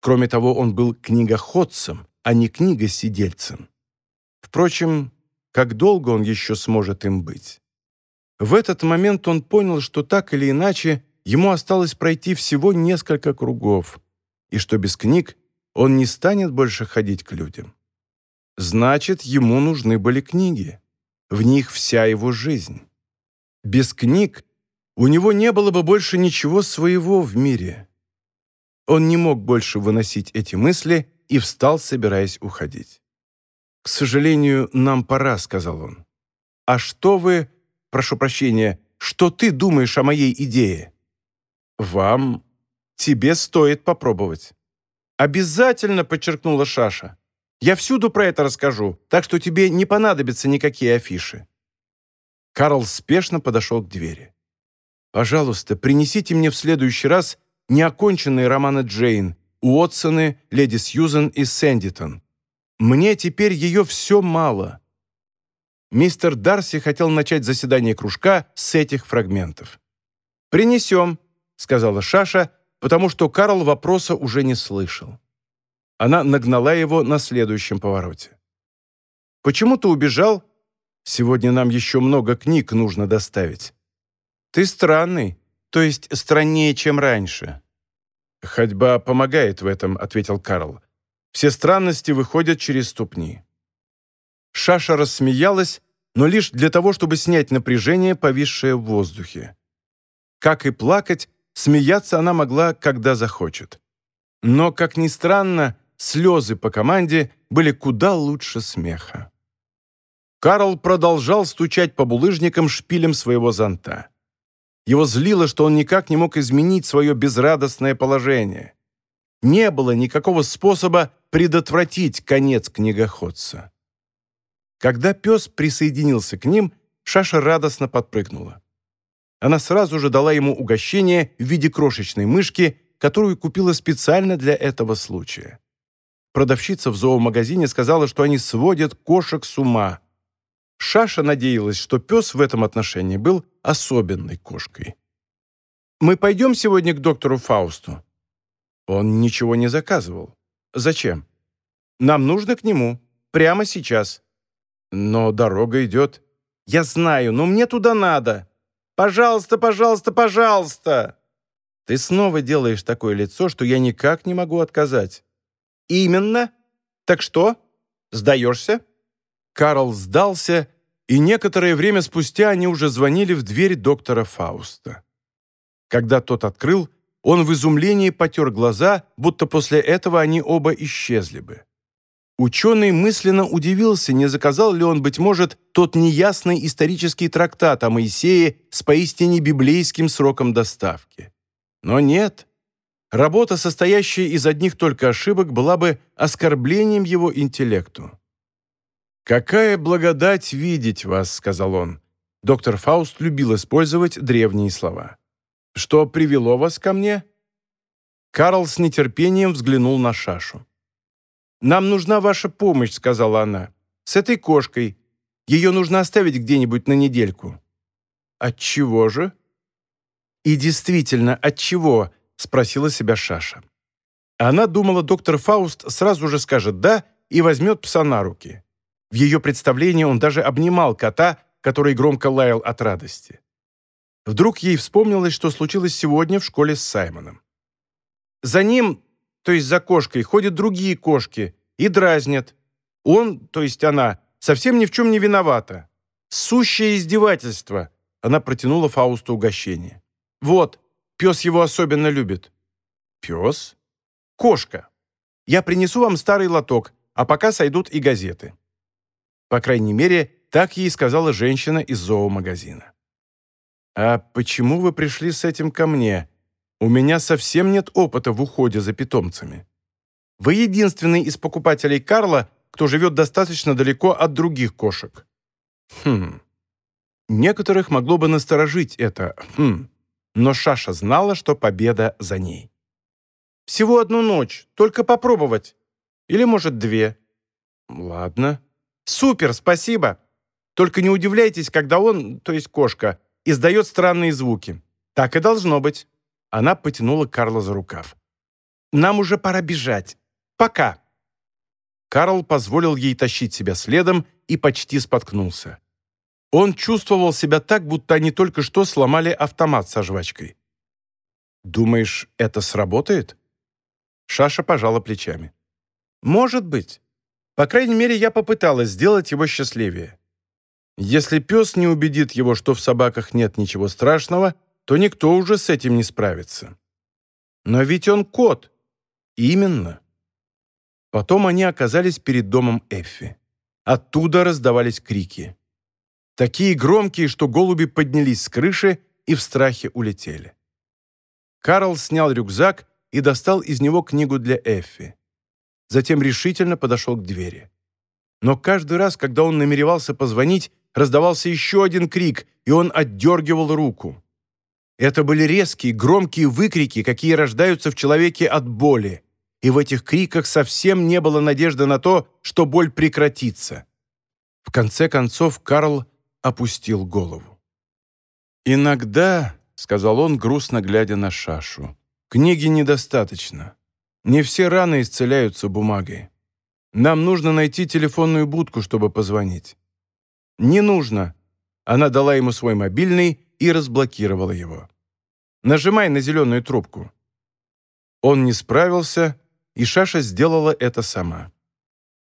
Кроме того, он был книгоходцем, а не книгосидельцем. Впрочем, как долго он еще сможет им быть? В этот момент он понял, что так или иначе ему осталось пройти всего несколько кругов, и что без книг он не станет больше ходить к людям. Значит, ему нужны были книги. В них вся его жизнь. Без книг у него не было бы больше ничего своего в мире. Он не мог больше выносить эти мысли и встал, собираясь уходить. «К сожалению, нам пора», — сказал он. «А что вы, прошу прощения, что ты думаешь о моей идее?» «Вам, тебе стоит попробовать». «Обязательно», — подчеркнула Шаша. «Я всюду про это расскажу, так что тебе не понадобятся никакие афиши». Карл спешно подошел к двери. «Пожалуйста, принесите мне в следующий раз неоконченные романы Джейн, Уотсоны, Леди Сьюзен и Сэндитон. Мне теперь ее все мало». Мистер Дарси хотел начать заседание кружка с этих фрагментов. «Принесем», — сказала Шаша, потому что Карл вопроса уже не слышал. Она нагнала его на следующем повороте. «Почему ты убежал? Сегодня нам еще много книг нужно доставить. «Ты странный, то есть страннее, чем раньше». «Ходьба помогает в этом», — ответил Карл. «Все странности выходят через ступни». Шаша рассмеялась, но лишь для того, чтобы снять напряжение, повисшее в воздухе. Как и плакать, смеяться она могла, когда захочет. Но, как ни странно, слезы по команде были куда лучше смеха. Карл продолжал стучать по булыжникам шпилем своего зонта. Его злило, что он никак не мог изменить свое безрадостное положение. Не было никакого способа предотвратить конец книгоходца. Когда пес присоединился к ним, Шаша радостно подпрыгнула. Она сразу же дала ему угощение в виде крошечной мышки, которую купила специально для этого случая. Продавщица в зоомагазине сказала, что они сводят кошек с ума. Шаша надеялась, что пес в этом отношении был особенной кошкой. «Мы пойдем сегодня к доктору Фаусту?» Он ничего не заказывал. «Зачем?» «Нам нужно к нему. Прямо сейчас». «Но дорога идет». «Я знаю, но мне туда надо. Пожалуйста, пожалуйста, пожалуйста!» «Ты снова делаешь такое лицо, что я никак не могу отказать». «Именно? Так что? Сдаешься?» Карл сдался, и некоторое время спустя они уже звонили в дверь доктора Фауста. Когда тот открыл, он в изумлении потер глаза, будто после этого они оба исчезли бы. Ученый мысленно удивился, не заказал ли он, быть может, тот неясный исторический трактат о Моисее с поистине библейским сроком доставки. Но нет. Работа, состоящая из одних только ошибок, была бы оскорблением его интеллекту. «Какая благодать видеть вас», — сказал он. Доктор Фауст любил использовать древние слова. «Что привело вас ко мне?» Карл с нетерпением взглянул на Шашу. «Нам нужна ваша помощь», — сказала она. «С этой кошкой. Ее нужно оставить где-нибудь на недельку». От чего же?» «И действительно, от чего?» — спросила себя Шаша. Она думала, доктор Фауст сразу же скажет «да» и возьмет пса на руки. В ее представлении он даже обнимал кота, который громко лаял от радости. Вдруг ей вспомнилось, что случилось сегодня в школе с Саймоном. За ним, то есть за кошкой, ходят другие кошки и дразнят. Он, то есть она, совсем ни в чем не виновата. Сущее издевательство. Она протянула Фаусту угощение. Вот, пес его особенно любит. Пес? Кошка. Я принесу вам старый лоток, а пока сойдут и газеты. По крайней мере, так ей сказала женщина из зоомагазина. «А почему вы пришли с этим ко мне? У меня совсем нет опыта в уходе за питомцами. Вы единственный из покупателей Карла, кто живет достаточно далеко от других кошек». «Хм...» Некоторых могло бы насторожить это «хм...» но Шаша знала, что победа за ней. «Всего одну ночь, только попробовать. Или, может, две». «Ладно», Супер, спасибо. Только не удивляйтесь, когда он, то есть кошка, издает странные звуки. Так и должно быть. Она потянула Карла за рукав. «Нам уже пора бежать. Пока!» Карл позволил ей тащить себя следом и почти споткнулся. Он чувствовал себя так, будто они только что сломали автомат со жвачкой. «Думаешь, это сработает?» Шаша пожала плечами. «Может быть. По крайней мере, я попыталась сделать его счастливее. Если пес не убедит его, что в собаках нет ничего страшного, то никто уже с этим не справится. Но ведь он кот. Именно. Потом они оказались перед домом Эффи. Оттуда раздавались крики. Такие громкие, что голуби поднялись с крыши и в страхе улетели. Карл снял рюкзак и достал из него книгу для Эффи. Затем решительно подошел к двери. Но каждый раз, когда он намеревался позвонить, раздавался еще один крик, и он отдергивал руку. Это были резкие, громкие выкрики, какие рождаются в человеке от боли. И в этих криках совсем не было надежды на то, что боль прекратится. В конце концов Карл опустил голову. «Иногда», — сказал он, грустно глядя на Шашу, — «книги недостаточно. Не все раны исцеляются бумагой. Нам нужно найти телефонную будку, чтобы позвонить». «Не нужно». Она дала ему свой мобильный и разблокировала его. «Нажимай на зеленую трубку». Он не справился, и Шаша сделала это сама.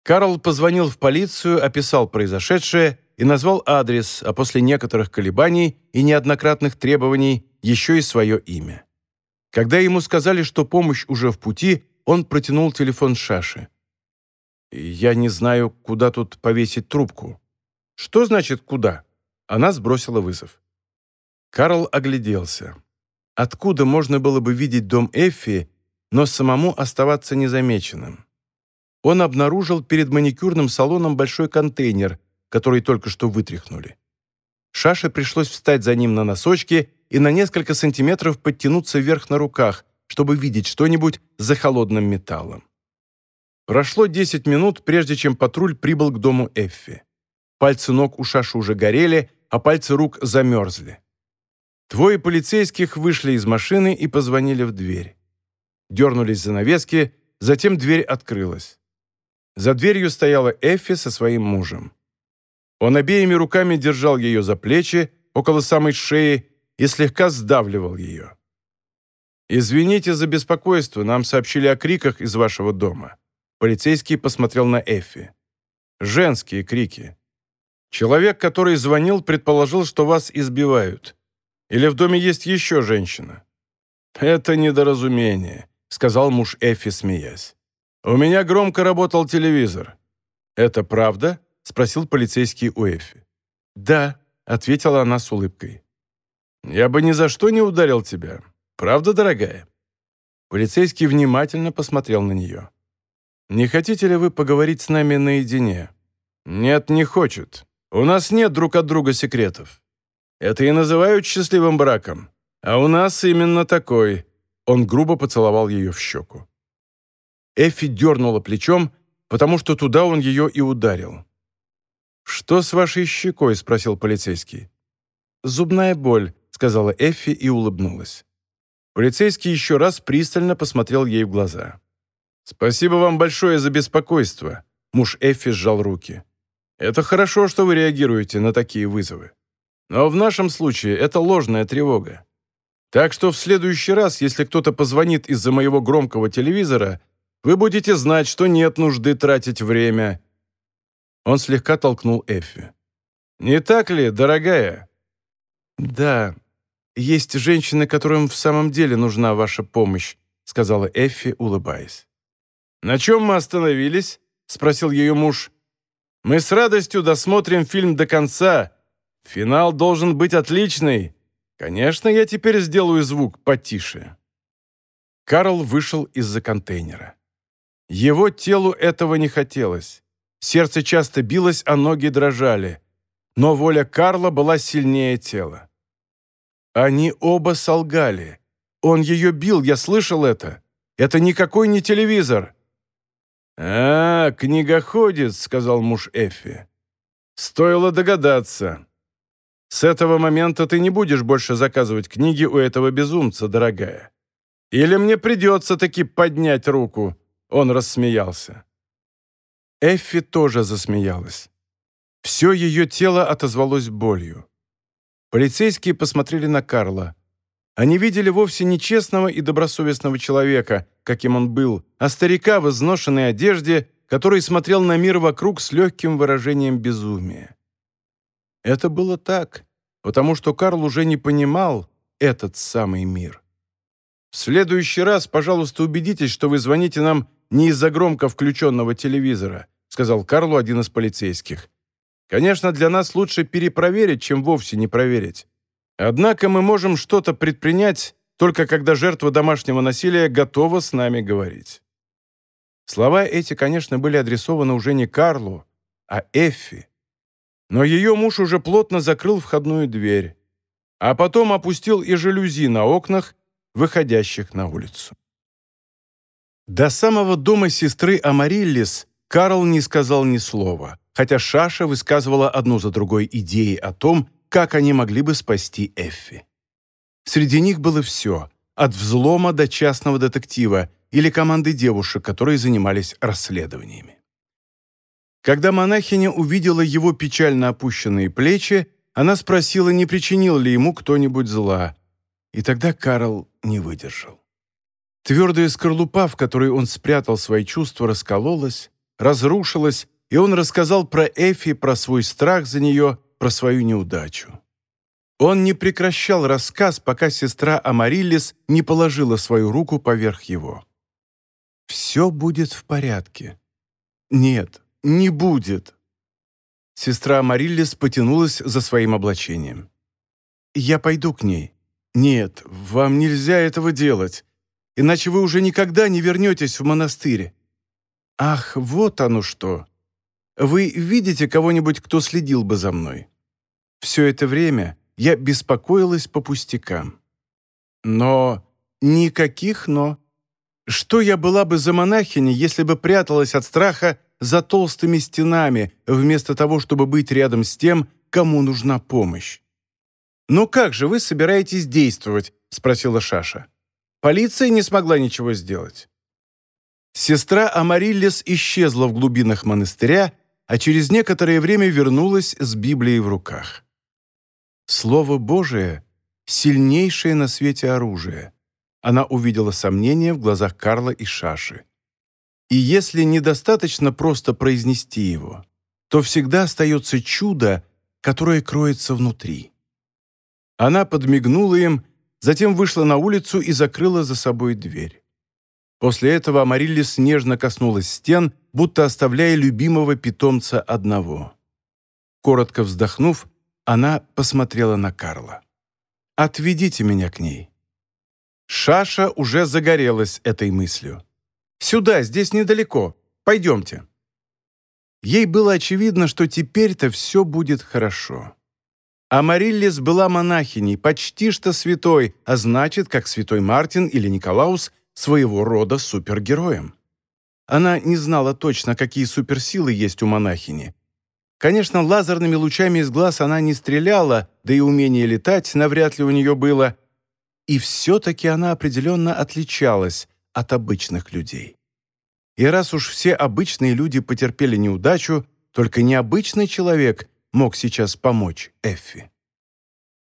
Карл позвонил в полицию, описал произошедшее и назвал адрес, а после некоторых колебаний и неоднократных требований еще и свое имя. Когда ему сказали, что помощь уже в пути, он протянул телефон Шаше. «Я не знаю, куда тут повесить трубку». «Что значит «куда»?» Она сбросила вызов. Карл огляделся. Откуда можно было бы видеть дом Эффи, но самому оставаться незамеченным? Он обнаружил перед маникюрным салоном большой контейнер, который только что вытряхнули. Шаше пришлось встать за ним на носочки и на несколько сантиметров подтянуться вверх на руках, чтобы видеть что-нибудь за холодным металлом. Прошло 10 минут, прежде чем патруль прибыл к дому Эффи. Пальцы ног у Шаши уже горели, а пальцы рук замерзли. Двое полицейских вышли из машины и позвонили в дверь. Дернулись занавески, затем дверь открылась. За дверью стояла Эффи со своим мужем. Он обеими руками держал ее за плечи, около самой шеи, и слегка сдавливал ее. «Извините за беспокойство, нам сообщили о криках из вашего дома». Полицейский посмотрел на Эффи. «Женские крики. Человек, который звонил, предположил, что вас избивают. Или в доме есть еще женщина?» «Это недоразумение», — сказал муж Эффи, смеясь. «У меня громко работал телевизор». «Это правда?» — спросил полицейский у Эффи. «Да», — ответила она с улыбкой. «Я бы ни за что не ударил тебя. Правда, дорогая?» Полицейский внимательно посмотрел на нее. «Не хотите ли вы поговорить с нами наедине?» «Нет, не хочет. У нас нет друг от друга секретов. Это и называют счастливым браком. А у нас именно такой». Он грубо поцеловал ее в щеку. Эффи дернула плечом, потому что туда он ее и ударил. «Что с вашей щекой?» — спросил полицейский. «Зубная боль», — сказала Эффи и улыбнулась. Полицейский еще раз пристально посмотрел ей в глаза. «Спасибо вам большое за беспокойство», — муж Эффи сжал руки. Это хорошо, что вы реагируете на такие вызовы. Но в нашем случае это ложная тревога. Так что в следующий раз, если кто-то позвонит из-за моего громкого телевизора, вы будете знать, что нет нужды тратить время». Он слегка толкнул Эффи. «Не так ли, дорогая?» «Да, есть женщины, которым в самом деле нужна ваша помощь», сказала Эффи, улыбаясь. «На чем мы остановились?» спросил ее муж. Мы с радостью досмотрим фильм до конца. Финал должен быть отличный. Конечно, я теперь сделаю звук потише». Карл вышел из-за контейнера. Его телу этого не хотелось. Сердце часто билось, а ноги дрожали. Но воля Карла была сильнее тела. Они оба солгали. Он ее бил, я слышал это. Это никакой не телевизор. «А, книгоходец», — сказал муж Эффи. «Стоило догадаться. С этого момента ты не будешь больше заказывать книги у этого безумца, дорогая. Или мне придется таки поднять руку?» Он рассмеялся. Эффи тоже засмеялась. Все ее тело отозвалось болью. Полицейские посмотрели на Карла. Они видели вовсе не честного и добросовестного человека, каким он был, а старика в изношенной одежде, который смотрел на мир вокруг с легким выражением безумия. Это было так, потому что Карл уже не понимал этот самый мир. В следующий раз, пожалуйста, убедитесь, что вы звоните нам не из-за громко включенного телевизора», сказал Карлу один из полицейских. «Конечно, для нас лучше перепроверить, чем вовсе не проверить. Однако мы можем что-то предпринять, только когда жертва домашнего насилия готова с нами говорить». Слова эти, конечно, были адресованы уже не Карлу, а Эффи. Но ее муж уже плотно закрыл входную дверь, а потом опустил и жалюзи на окнах, выходящих на улицу. До самого дома сестры Амариллис Карл не сказал ни слова, хотя Шаша высказывала одну за другой идеи о том, как они могли бы спасти Эффи. Среди них было все, от взлома до частного детектива или команды девушек, которые занимались расследованиями. Когда монахиня увидела его печально опущенные плечи, она спросила, не причинил ли ему кто-нибудь зла. И тогда Карл не выдержал. Твердая скорлупа, в которой он спрятал свои чувства, раскололась, разрушилась, и он рассказал про Эфи, про свой страх за нее, про свою неудачу. Он не прекращал рассказ, пока сестра Амариллис не положила свою руку поверх его. «Все будет в порядке». «Нет, не будет». Сестра Амариллис потянулась за своим облачением. «Я пойду к ней». «Нет, вам нельзя этого делать иначе вы уже никогда не вернетесь в монастырь. Ах, вот оно что. Вы видите кого-нибудь, кто следил бы за мной? Все это время я беспокоилась по пустякам. Но никаких «но». Что я была бы за монахиней, если бы пряталась от страха за толстыми стенами, вместо того, чтобы быть рядом с тем, кому нужна помощь? «Ну как же вы собираетесь действовать?» — спросила Шаша. Полиция не смогла ничего сделать. Сестра Амариллис исчезла в глубинах монастыря, а через некоторое время вернулась с Библией в руках. Слово Божие — сильнейшее на свете оружие. Она увидела сомнение в глазах Карла и Шаши. И если недостаточно просто произнести его, то всегда остается чудо, которое кроется внутри. Она подмигнула им затем вышла на улицу и закрыла за собой дверь. После этого Амариллис нежно коснулась стен, будто оставляя любимого питомца одного. Коротко вздохнув, она посмотрела на Карла. «Отведите меня к ней». Шаша уже загорелась этой мыслью. «Сюда, здесь недалеко. Пойдемте». Ей было очевидно, что теперь-то все будет хорошо. Амариллис была монахиней, почти что святой, а значит, как святой Мартин или Николаус, своего рода супергероем. Она не знала точно, какие суперсилы есть у монахини. Конечно, лазерными лучами из глаз она не стреляла, да и умение летать навряд ли у нее было. И все-таки она определенно отличалась от обычных людей. И раз уж все обычные люди потерпели неудачу, только необычный человек мог сейчас помочь Эффи.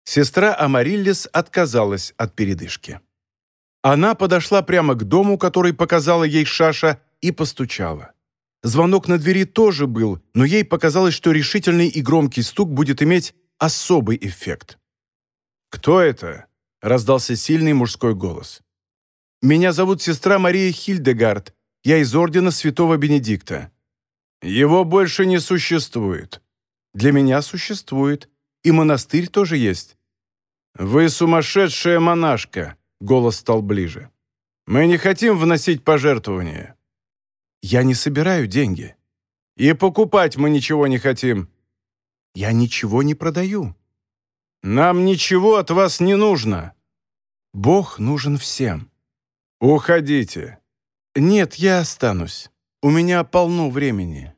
Сестра Амариллис отказалась от передышки. Она подошла прямо к дому, который показала ей Шаша, и постучала. Звонок на двери тоже был, но ей показалось, что решительный и громкий стук будет иметь особый эффект. «Кто это?» — раздался сильный мужской голос. «Меня зовут сестра Мария Хильдегард. Я из ордена Святого Бенедикта». «Его больше не существует. Для меня существует. И монастырь тоже есть». «Вы сумасшедшая монашка», — голос стал ближе. «Мы не хотим вносить пожертвования». «Я не собираю деньги». «И покупать мы ничего не хотим». «Я ничего не продаю». «Нам ничего от вас не нужно». «Бог нужен всем». «Уходите». «Нет, я останусь. У меня полно времени.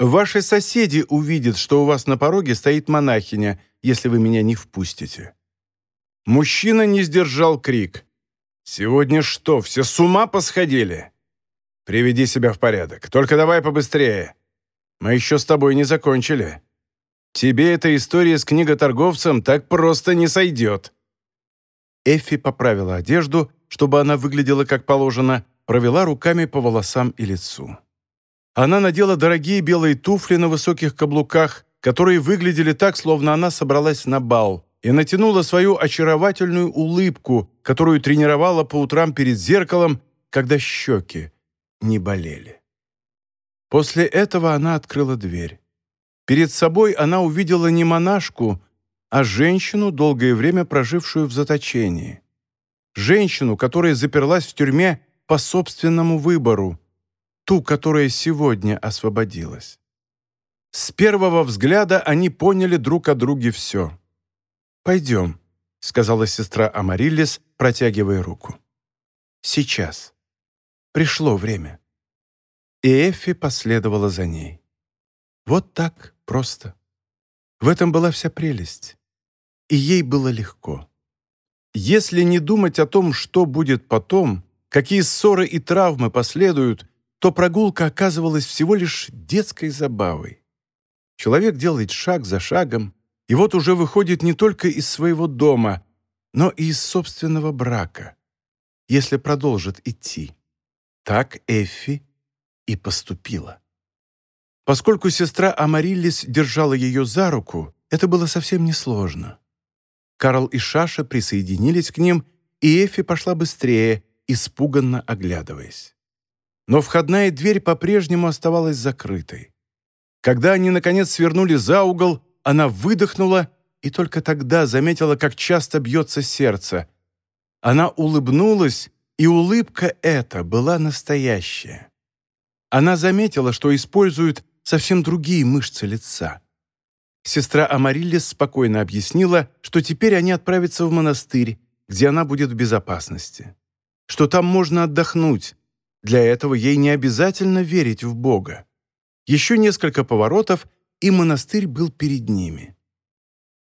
Ваши соседи увидят, что у вас на пороге стоит монахиня, если вы меня не впустите». Мужчина не сдержал крик. «Сегодня что, все с ума посходили?» «Приведи себя в порядок. Только давай побыстрее. Мы еще с тобой не закончили. Тебе эта история с книготорговцем так просто не сойдет». Эффи поправила одежду, чтобы она выглядела как положено, провела руками по волосам и лицу. Она надела дорогие белые туфли на высоких каблуках, которые выглядели так, словно она собралась на бал, и натянула свою очаровательную улыбку, которую тренировала по утрам перед зеркалом, когда щеки не болели. После этого она открыла дверь. Перед собой она увидела не монашку, а женщину, долгое время прожившую в заточении. Женщину, которая заперлась в тюрьме по собственному выбору, ту, которая сегодня освободилась. С первого взгляда они поняли друг о друге все. «Пойдем», — сказала сестра Амариллис, протягивая руку. «Сейчас. Пришло время». И Эффи последовала за ней. Вот так просто. В этом была вся прелесть. И ей было легко. Если не думать о том, что будет потом, какие ссоры и травмы последуют, то прогулка оказывалась всего лишь детской забавой. Человек делает шаг за шагом, и вот уже выходит не только из своего дома, но и из собственного брака, если продолжит идти. Так Эффи и поступила. Поскольку сестра Амариллис держала ее за руку, это было совсем несложно. Карл и Шаша присоединились к ним, и Эфи пошла быстрее, испуганно оглядываясь. Но входная дверь по-прежнему оставалась закрытой. Когда они, наконец, свернули за угол, она выдохнула и только тогда заметила, как часто бьется сердце. Она улыбнулась, и улыбка эта была настоящая. Она заметила, что используют совсем другие мышцы лица. Сестра Амариллис спокойно объяснила, что теперь они отправятся в монастырь, где она будет в безопасности. Что там можно отдохнуть. Для этого ей не обязательно верить в Бога. Еще несколько поворотов, и монастырь был перед ними.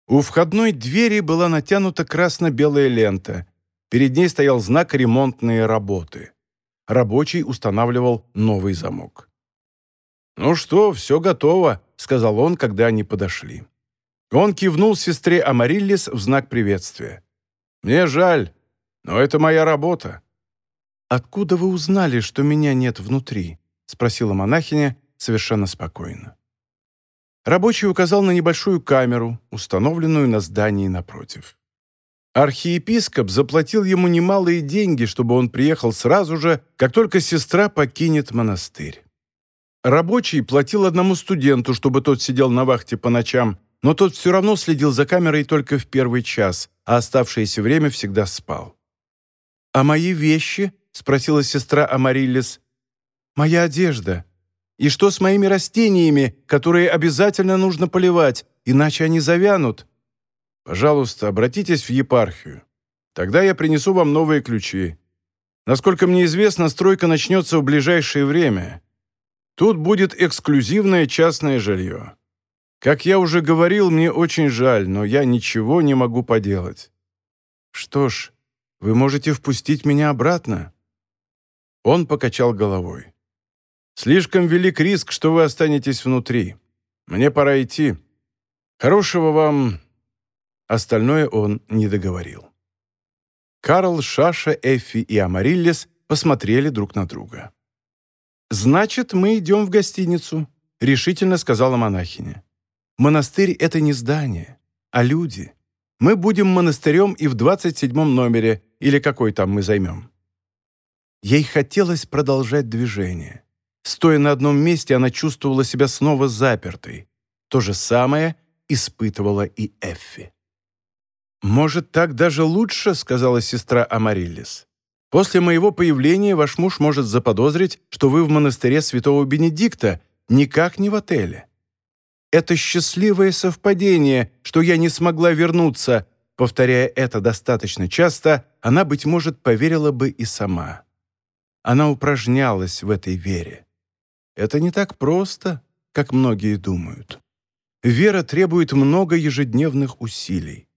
У входной двери была натянута красно-белая лента. Перед ней стоял знак «Ремонтные работы». Рабочий устанавливал новый замок. «Ну что, все готово», — сказал он, когда они подошли. Он кивнул сестре Амариллис в знак приветствия. «Мне жаль, но это моя работа». «Откуда вы узнали, что меня нет внутри?» — спросила монахиня совершенно спокойно. Рабочий указал на небольшую камеру, установленную на здании напротив. Архиепископ заплатил ему немалые деньги, чтобы он приехал сразу же, как только сестра покинет монастырь. Рабочий платил одному студенту, чтобы тот сидел на вахте по ночам, но тот все равно следил за камерой только в первый час, а оставшееся время всегда спал. «А мои вещи?» — спросила сестра Амариллис. «Моя одежда. И что с моими растениями, которые обязательно нужно поливать, иначе они завянут?» Пожалуйста, обратитесь в епархию. Тогда я принесу вам новые ключи. Насколько мне известно, стройка начнется в ближайшее время. Тут будет эксклюзивное частное жилье. Как я уже говорил, мне очень жаль, но я ничего не могу поделать. Что ж, вы можете впустить меня обратно?» Он покачал головой. «Слишком велик риск, что вы останетесь внутри. Мне пора идти. Хорошего вам Остальное он не договорил. Карл, Шаша, Эффи и Амариллес посмотрели друг на друга. «Значит, мы идем в гостиницу», — решительно сказала монахиня. «Монастырь — это не здание, а люди. Мы будем монастырем и в 27 номере, или какой там мы займем». Ей хотелось продолжать движение. Стоя на одном месте, она чувствовала себя снова запертой. То же самое испытывала и Эффи. «Может, так даже лучше», — сказала сестра Амариллис. «После моего появления ваш муж может заподозрить, что вы в монастыре святого Бенедикта, никак не в отеле. Это счастливое совпадение, что я не смогла вернуться. Повторяя это достаточно часто, она, быть может, поверила бы и сама. Она упражнялась в этой вере. Это не так просто, как многие думают». вера требует много ежедневных усилий.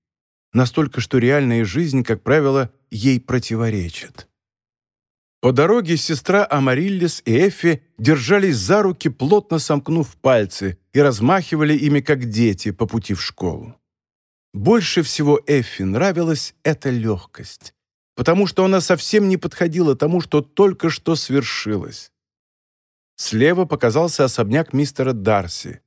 Настолько, что реальная жизнь, как правило, ей противоречит. По дороге сестра Амариллис и Эффи держались за руки, плотно сомкнув пальцы, и размахивали ими, как дети, по пути в школу. Больше всего Эффи нравилась эта легкость, потому что она совсем не подходила тому, что только что свершилось. Слева показался особняк мистера Дарси.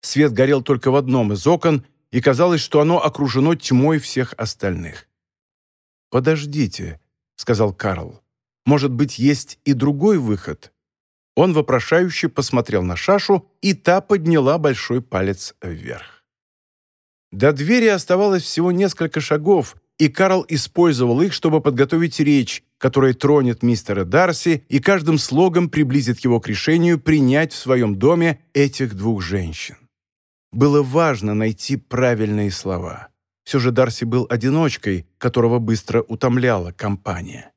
Свет горел только в одном из окон, и казалось, что оно окружено тьмой всех остальных. «Подождите», — сказал Карл. «Может быть, есть и другой выход?» Он вопрошающе посмотрел на Шашу, и та подняла большой палец вверх. До двери оставалось всего несколько шагов, и Карл использовал их, чтобы подготовить речь, которая тронет мистера Дарси и каждым слогом приблизит его к решению принять в своем доме этих двух женщин. Было важно найти правильные слова. Все же Дарси был одиночкой, которого быстро утомляла компания.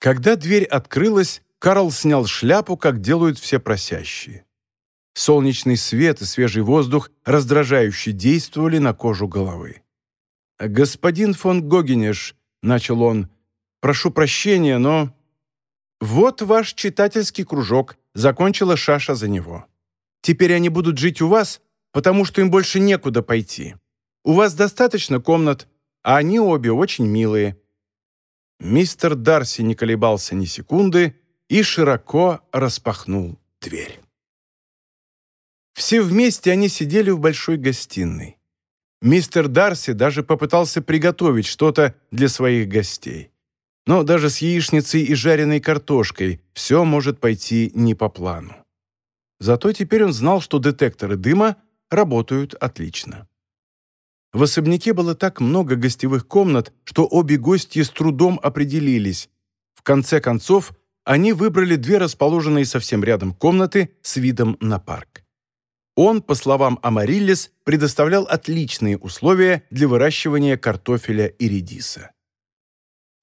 Когда дверь открылась, Карл снял шляпу, как делают все просящие. Солнечный свет и свежий воздух раздражающе действовали на кожу головы. «Господин фон Гогенеш», — начал он, — «прошу прощения, но...» «Вот ваш читательский кружок», — закончила Шаша за него. «Теперь они будут жить у вас, потому что им больше некуда пойти. У вас достаточно комнат, а они обе очень милые». Мистер Дарси не колебался ни секунды и широко распахнул дверь. Все вместе они сидели в большой гостиной. Мистер Дарси даже попытался приготовить что-то для своих гостей. Но даже с яичницей и жареной картошкой все может пойти не по плану. Зато теперь он знал, что детекторы дыма работают отлично. В особняке было так много гостевых комнат, что обе гости с трудом определились. В конце концов, они выбрали две расположенные совсем рядом комнаты с видом на парк. Он, по словам Амариллис, предоставлял отличные условия для выращивания картофеля и редиса.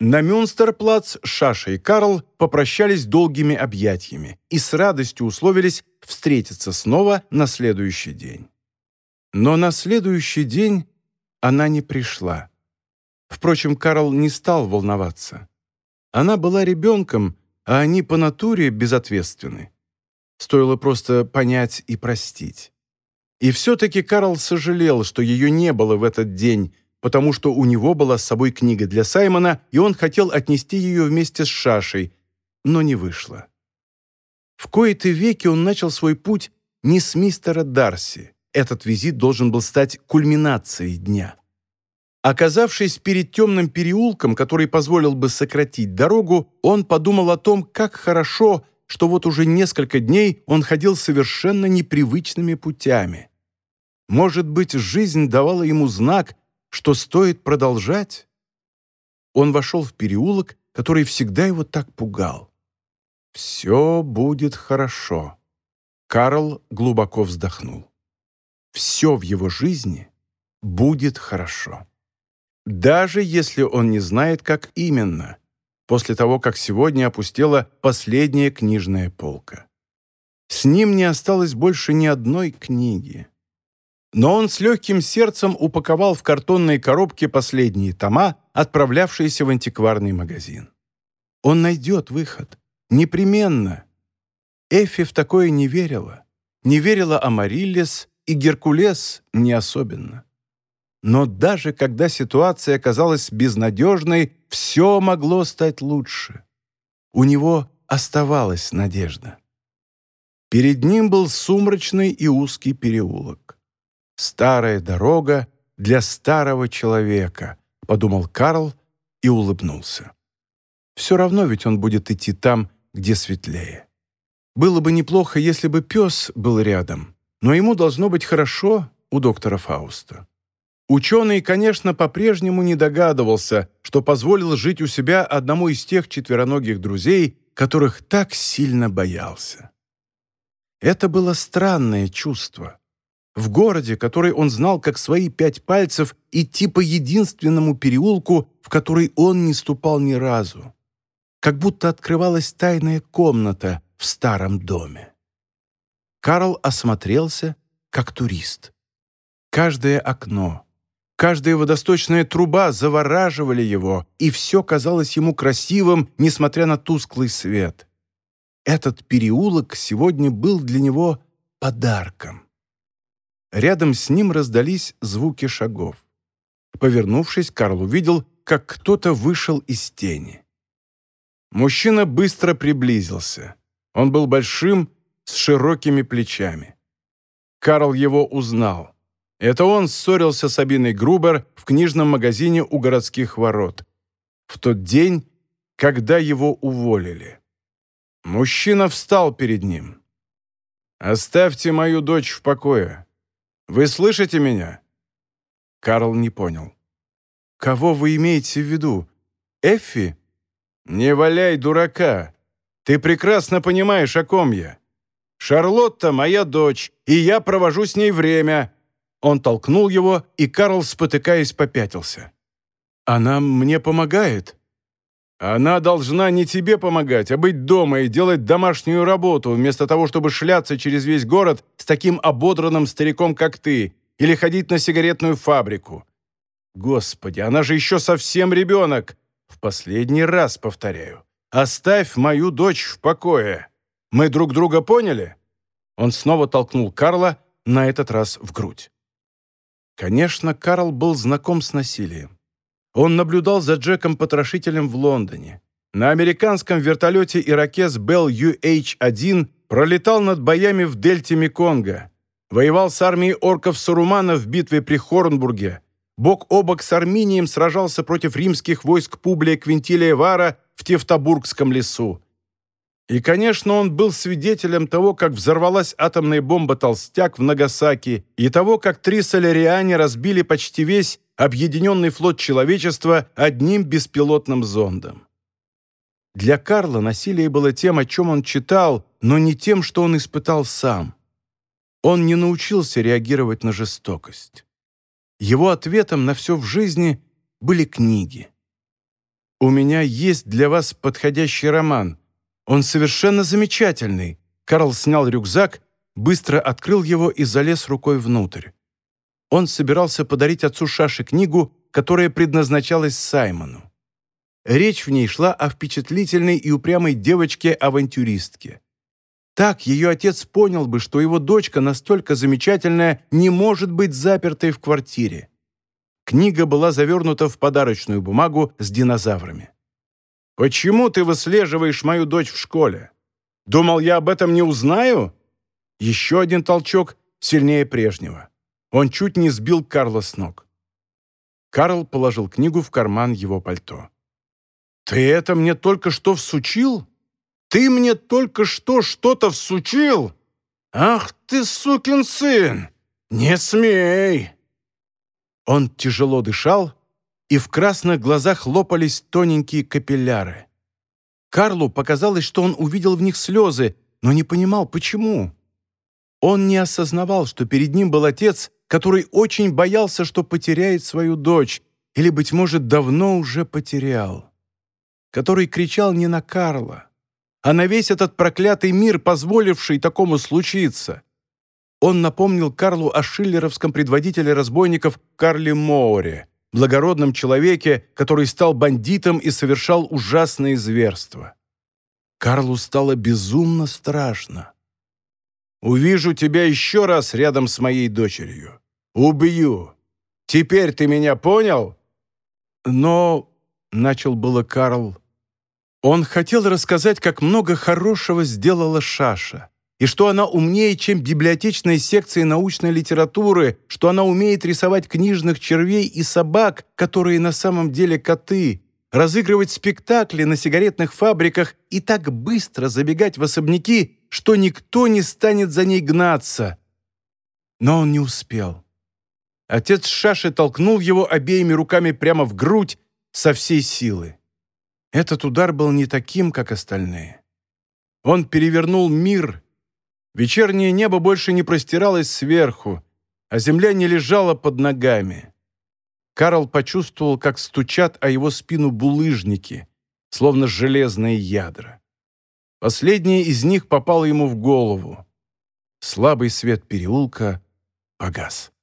На Мюнстерплац Шаша и Карл попрощались долгими объятиями и с радостью условились встретиться снова на следующий день. Но на следующий день она не пришла. Впрочем, Карл не стал волноваться. Она была ребенком, а они по натуре безответственны. Стоило просто понять и простить. И все-таки Карл сожалел, что ее не было в этот день, потому что у него была с собой книга для Саймона, и он хотел отнести ее вместе с Шашей, но не вышло. В кои-то веки он начал свой путь не с мистера Дарси. Этот визит должен был стать кульминацией дня. Оказавшись перед темным переулком, который позволил бы сократить дорогу, он подумал о том, как хорошо, что вот уже несколько дней он ходил совершенно непривычными путями. Может быть, жизнь давала ему знак, что стоит продолжать? Он вошел в переулок, который всегда его так пугал. «Все будет хорошо». Карл глубоко вздохнул. «Все в его жизни будет хорошо». Даже если он не знает, как именно – после того, как сегодня опустела последняя книжная полка. С ним не осталось больше ни одной книги. Но он с легким сердцем упаковал в картонные коробки последние тома, отправлявшиеся в антикварный магазин. Он найдет выход. Непременно. Эфи в такое не верила. Не верила Амариллес, и Геркулес не особенно. Но даже когда ситуация казалась безнадежной, все могло стать лучше. У него оставалась надежда. Перед ним был сумрачный и узкий переулок. «Старая дорога для старого человека», — подумал Карл и улыбнулся. «Все равно ведь он будет идти там, где светлее. Было бы неплохо, если бы пес был рядом, но ему должно быть хорошо у доктора Фауста». Ученый, конечно, по-прежнему не догадывался, что позволил жить у себя одному из тех четвероногих друзей, которых так сильно боялся. Это было странное чувство. В городе, который он знал как свои пять пальцев, идти по единственному переулку, в который он не ступал ни разу. Как будто открывалась тайная комната в старом доме. Карл осмотрелся, как турист. Каждое окно, каждая водосточная труба завораживали его, и все казалось ему красивым, несмотря на тусклый свет. Этот переулок сегодня был для него подарком. Рядом с ним раздались звуки шагов. Повернувшись, Карл увидел, как кто-то вышел из тени. Мужчина быстро приблизился. Он был большим, с широкими плечами. Карл его узнал. Это он ссорился с Абиной Грубер в книжном магазине у городских ворот. В тот день, когда его уволили. Мужчина встал перед ним. «Оставьте мою дочь в покое. Вы слышите меня?» Карл не понял. «Кого вы имеете в виду? Эффи?» «Не валяй дурака. Ты прекрасно понимаешь, о ком я. Шарлотта — моя дочь, и я провожу с ней время». Он толкнул его, и Карл, спотыкаясь, попятился. «Она мне помогает». «Она должна не тебе помогать, а быть дома и делать домашнюю работу, вместо того, чтобы шляться через весь город с таким ободранным стариком, как ты, или ходить на сигаретную фабрику. Господи, она же еще совсем ребенок. В последний раз повторяю. Оставь мою дочь в покое. Мы друг друга поняли?» Он снова толкнул Карла, на этот раз в грудь. Конечно, Карл был знаком с насилием. Он наблюдал за Джеком-потрошителем в Лондоне. На американском вертолете «Иракез Белл UH-1» пролетал над боями в дельте Меконга. Воевал с армией орков-сарумана в битве при Хорнбурге. Бок о бок с Арминием сражался против римских войск Публия Квинтилия Вара в Тевтобургском лесу. И, конечно, он был свидетелем того, как взорвалась атомная бомба «Толстяк» в Нагасаки и того, как три соляриане разбили почти весь объединенный флот человечества одним беспилотным зондом. Для Карла насилие было тем, о чем он читал, но не тем, что он испытал сам. Он не научился реагировать на жестокость. Его ответом на все в жизни были книги. «У меня есть для вас подходящий роман. Он совершенно замечательный». Карл снял рюкзак, быстро открыл его и залез рукой внутрь. Он собирался подарить отцу Шаше книгу, которая предназначалась Саймону. Речь в ней шла о впечатлительной и упрямой девочке-авантюристке. Так ее отец понял бы, что его дочка настолько замечательная не может быть запертой в квартире. Книга была завернута в подарочную бумагу с динозаврами. «Почему ты выслеживаешь мою дочь в школе? Думал, я об этом не узнаю?» Еще один толчок, сильнее прежнего. Он чуть не сбил Карла с ног. Карл положил книгу в карман его пальто. «Ты это мне только что всучил? Ты мне только что что-то всучил? Ах ты, сукин сын! Не смей!» Он тяжело дышал, и в красных глазах лопались тоненькие капилляры. Карлу показалось, что он увидел в них слезы, но не понимал, почему. Он не осознавал, что перед ним был отец, который очень боялся, что потеряет свою дочь, или, быть может, давно уже потерял. Который кричал не на Карла, а на весь этот проклятый мир, позволивший такому случиться. Он напомнил Карлу о шиллеровском предводителе разбойников Карле Моуре, благородном человеке, который стал бандитом и совершал ужасные зверства. Карлу стало безумно страшно. «Увижу тебя еще раз рядом с моей дочерью. Убью. Теперь ты меня понял?» «Но...» — начал было Карл. Он хотел рассказать, как много хорошего сделала Шаша и что она умнее, чем библиотечная секция научной литературы, что она умеет рисовать книжных червей и собак, которые на самом деле коты, разыгрывать спектакли на сигаретных фабриках и так быстро забегать в особняки, что никто не станет за ней гнаться. Но он не успел. Отец Шаши толкнул его обеими руками прямо в грудь со всей силы. Этот удар был не таким, как остальные. Он перевернул мир Вечернее небо больше не простиралось сверху, а земля не лежала под ногами. Карл почувствовал, как стучат о его спину булыжники, словно железные ядра. Последнее из них попало ему в голову. Слабый свет переулка погас.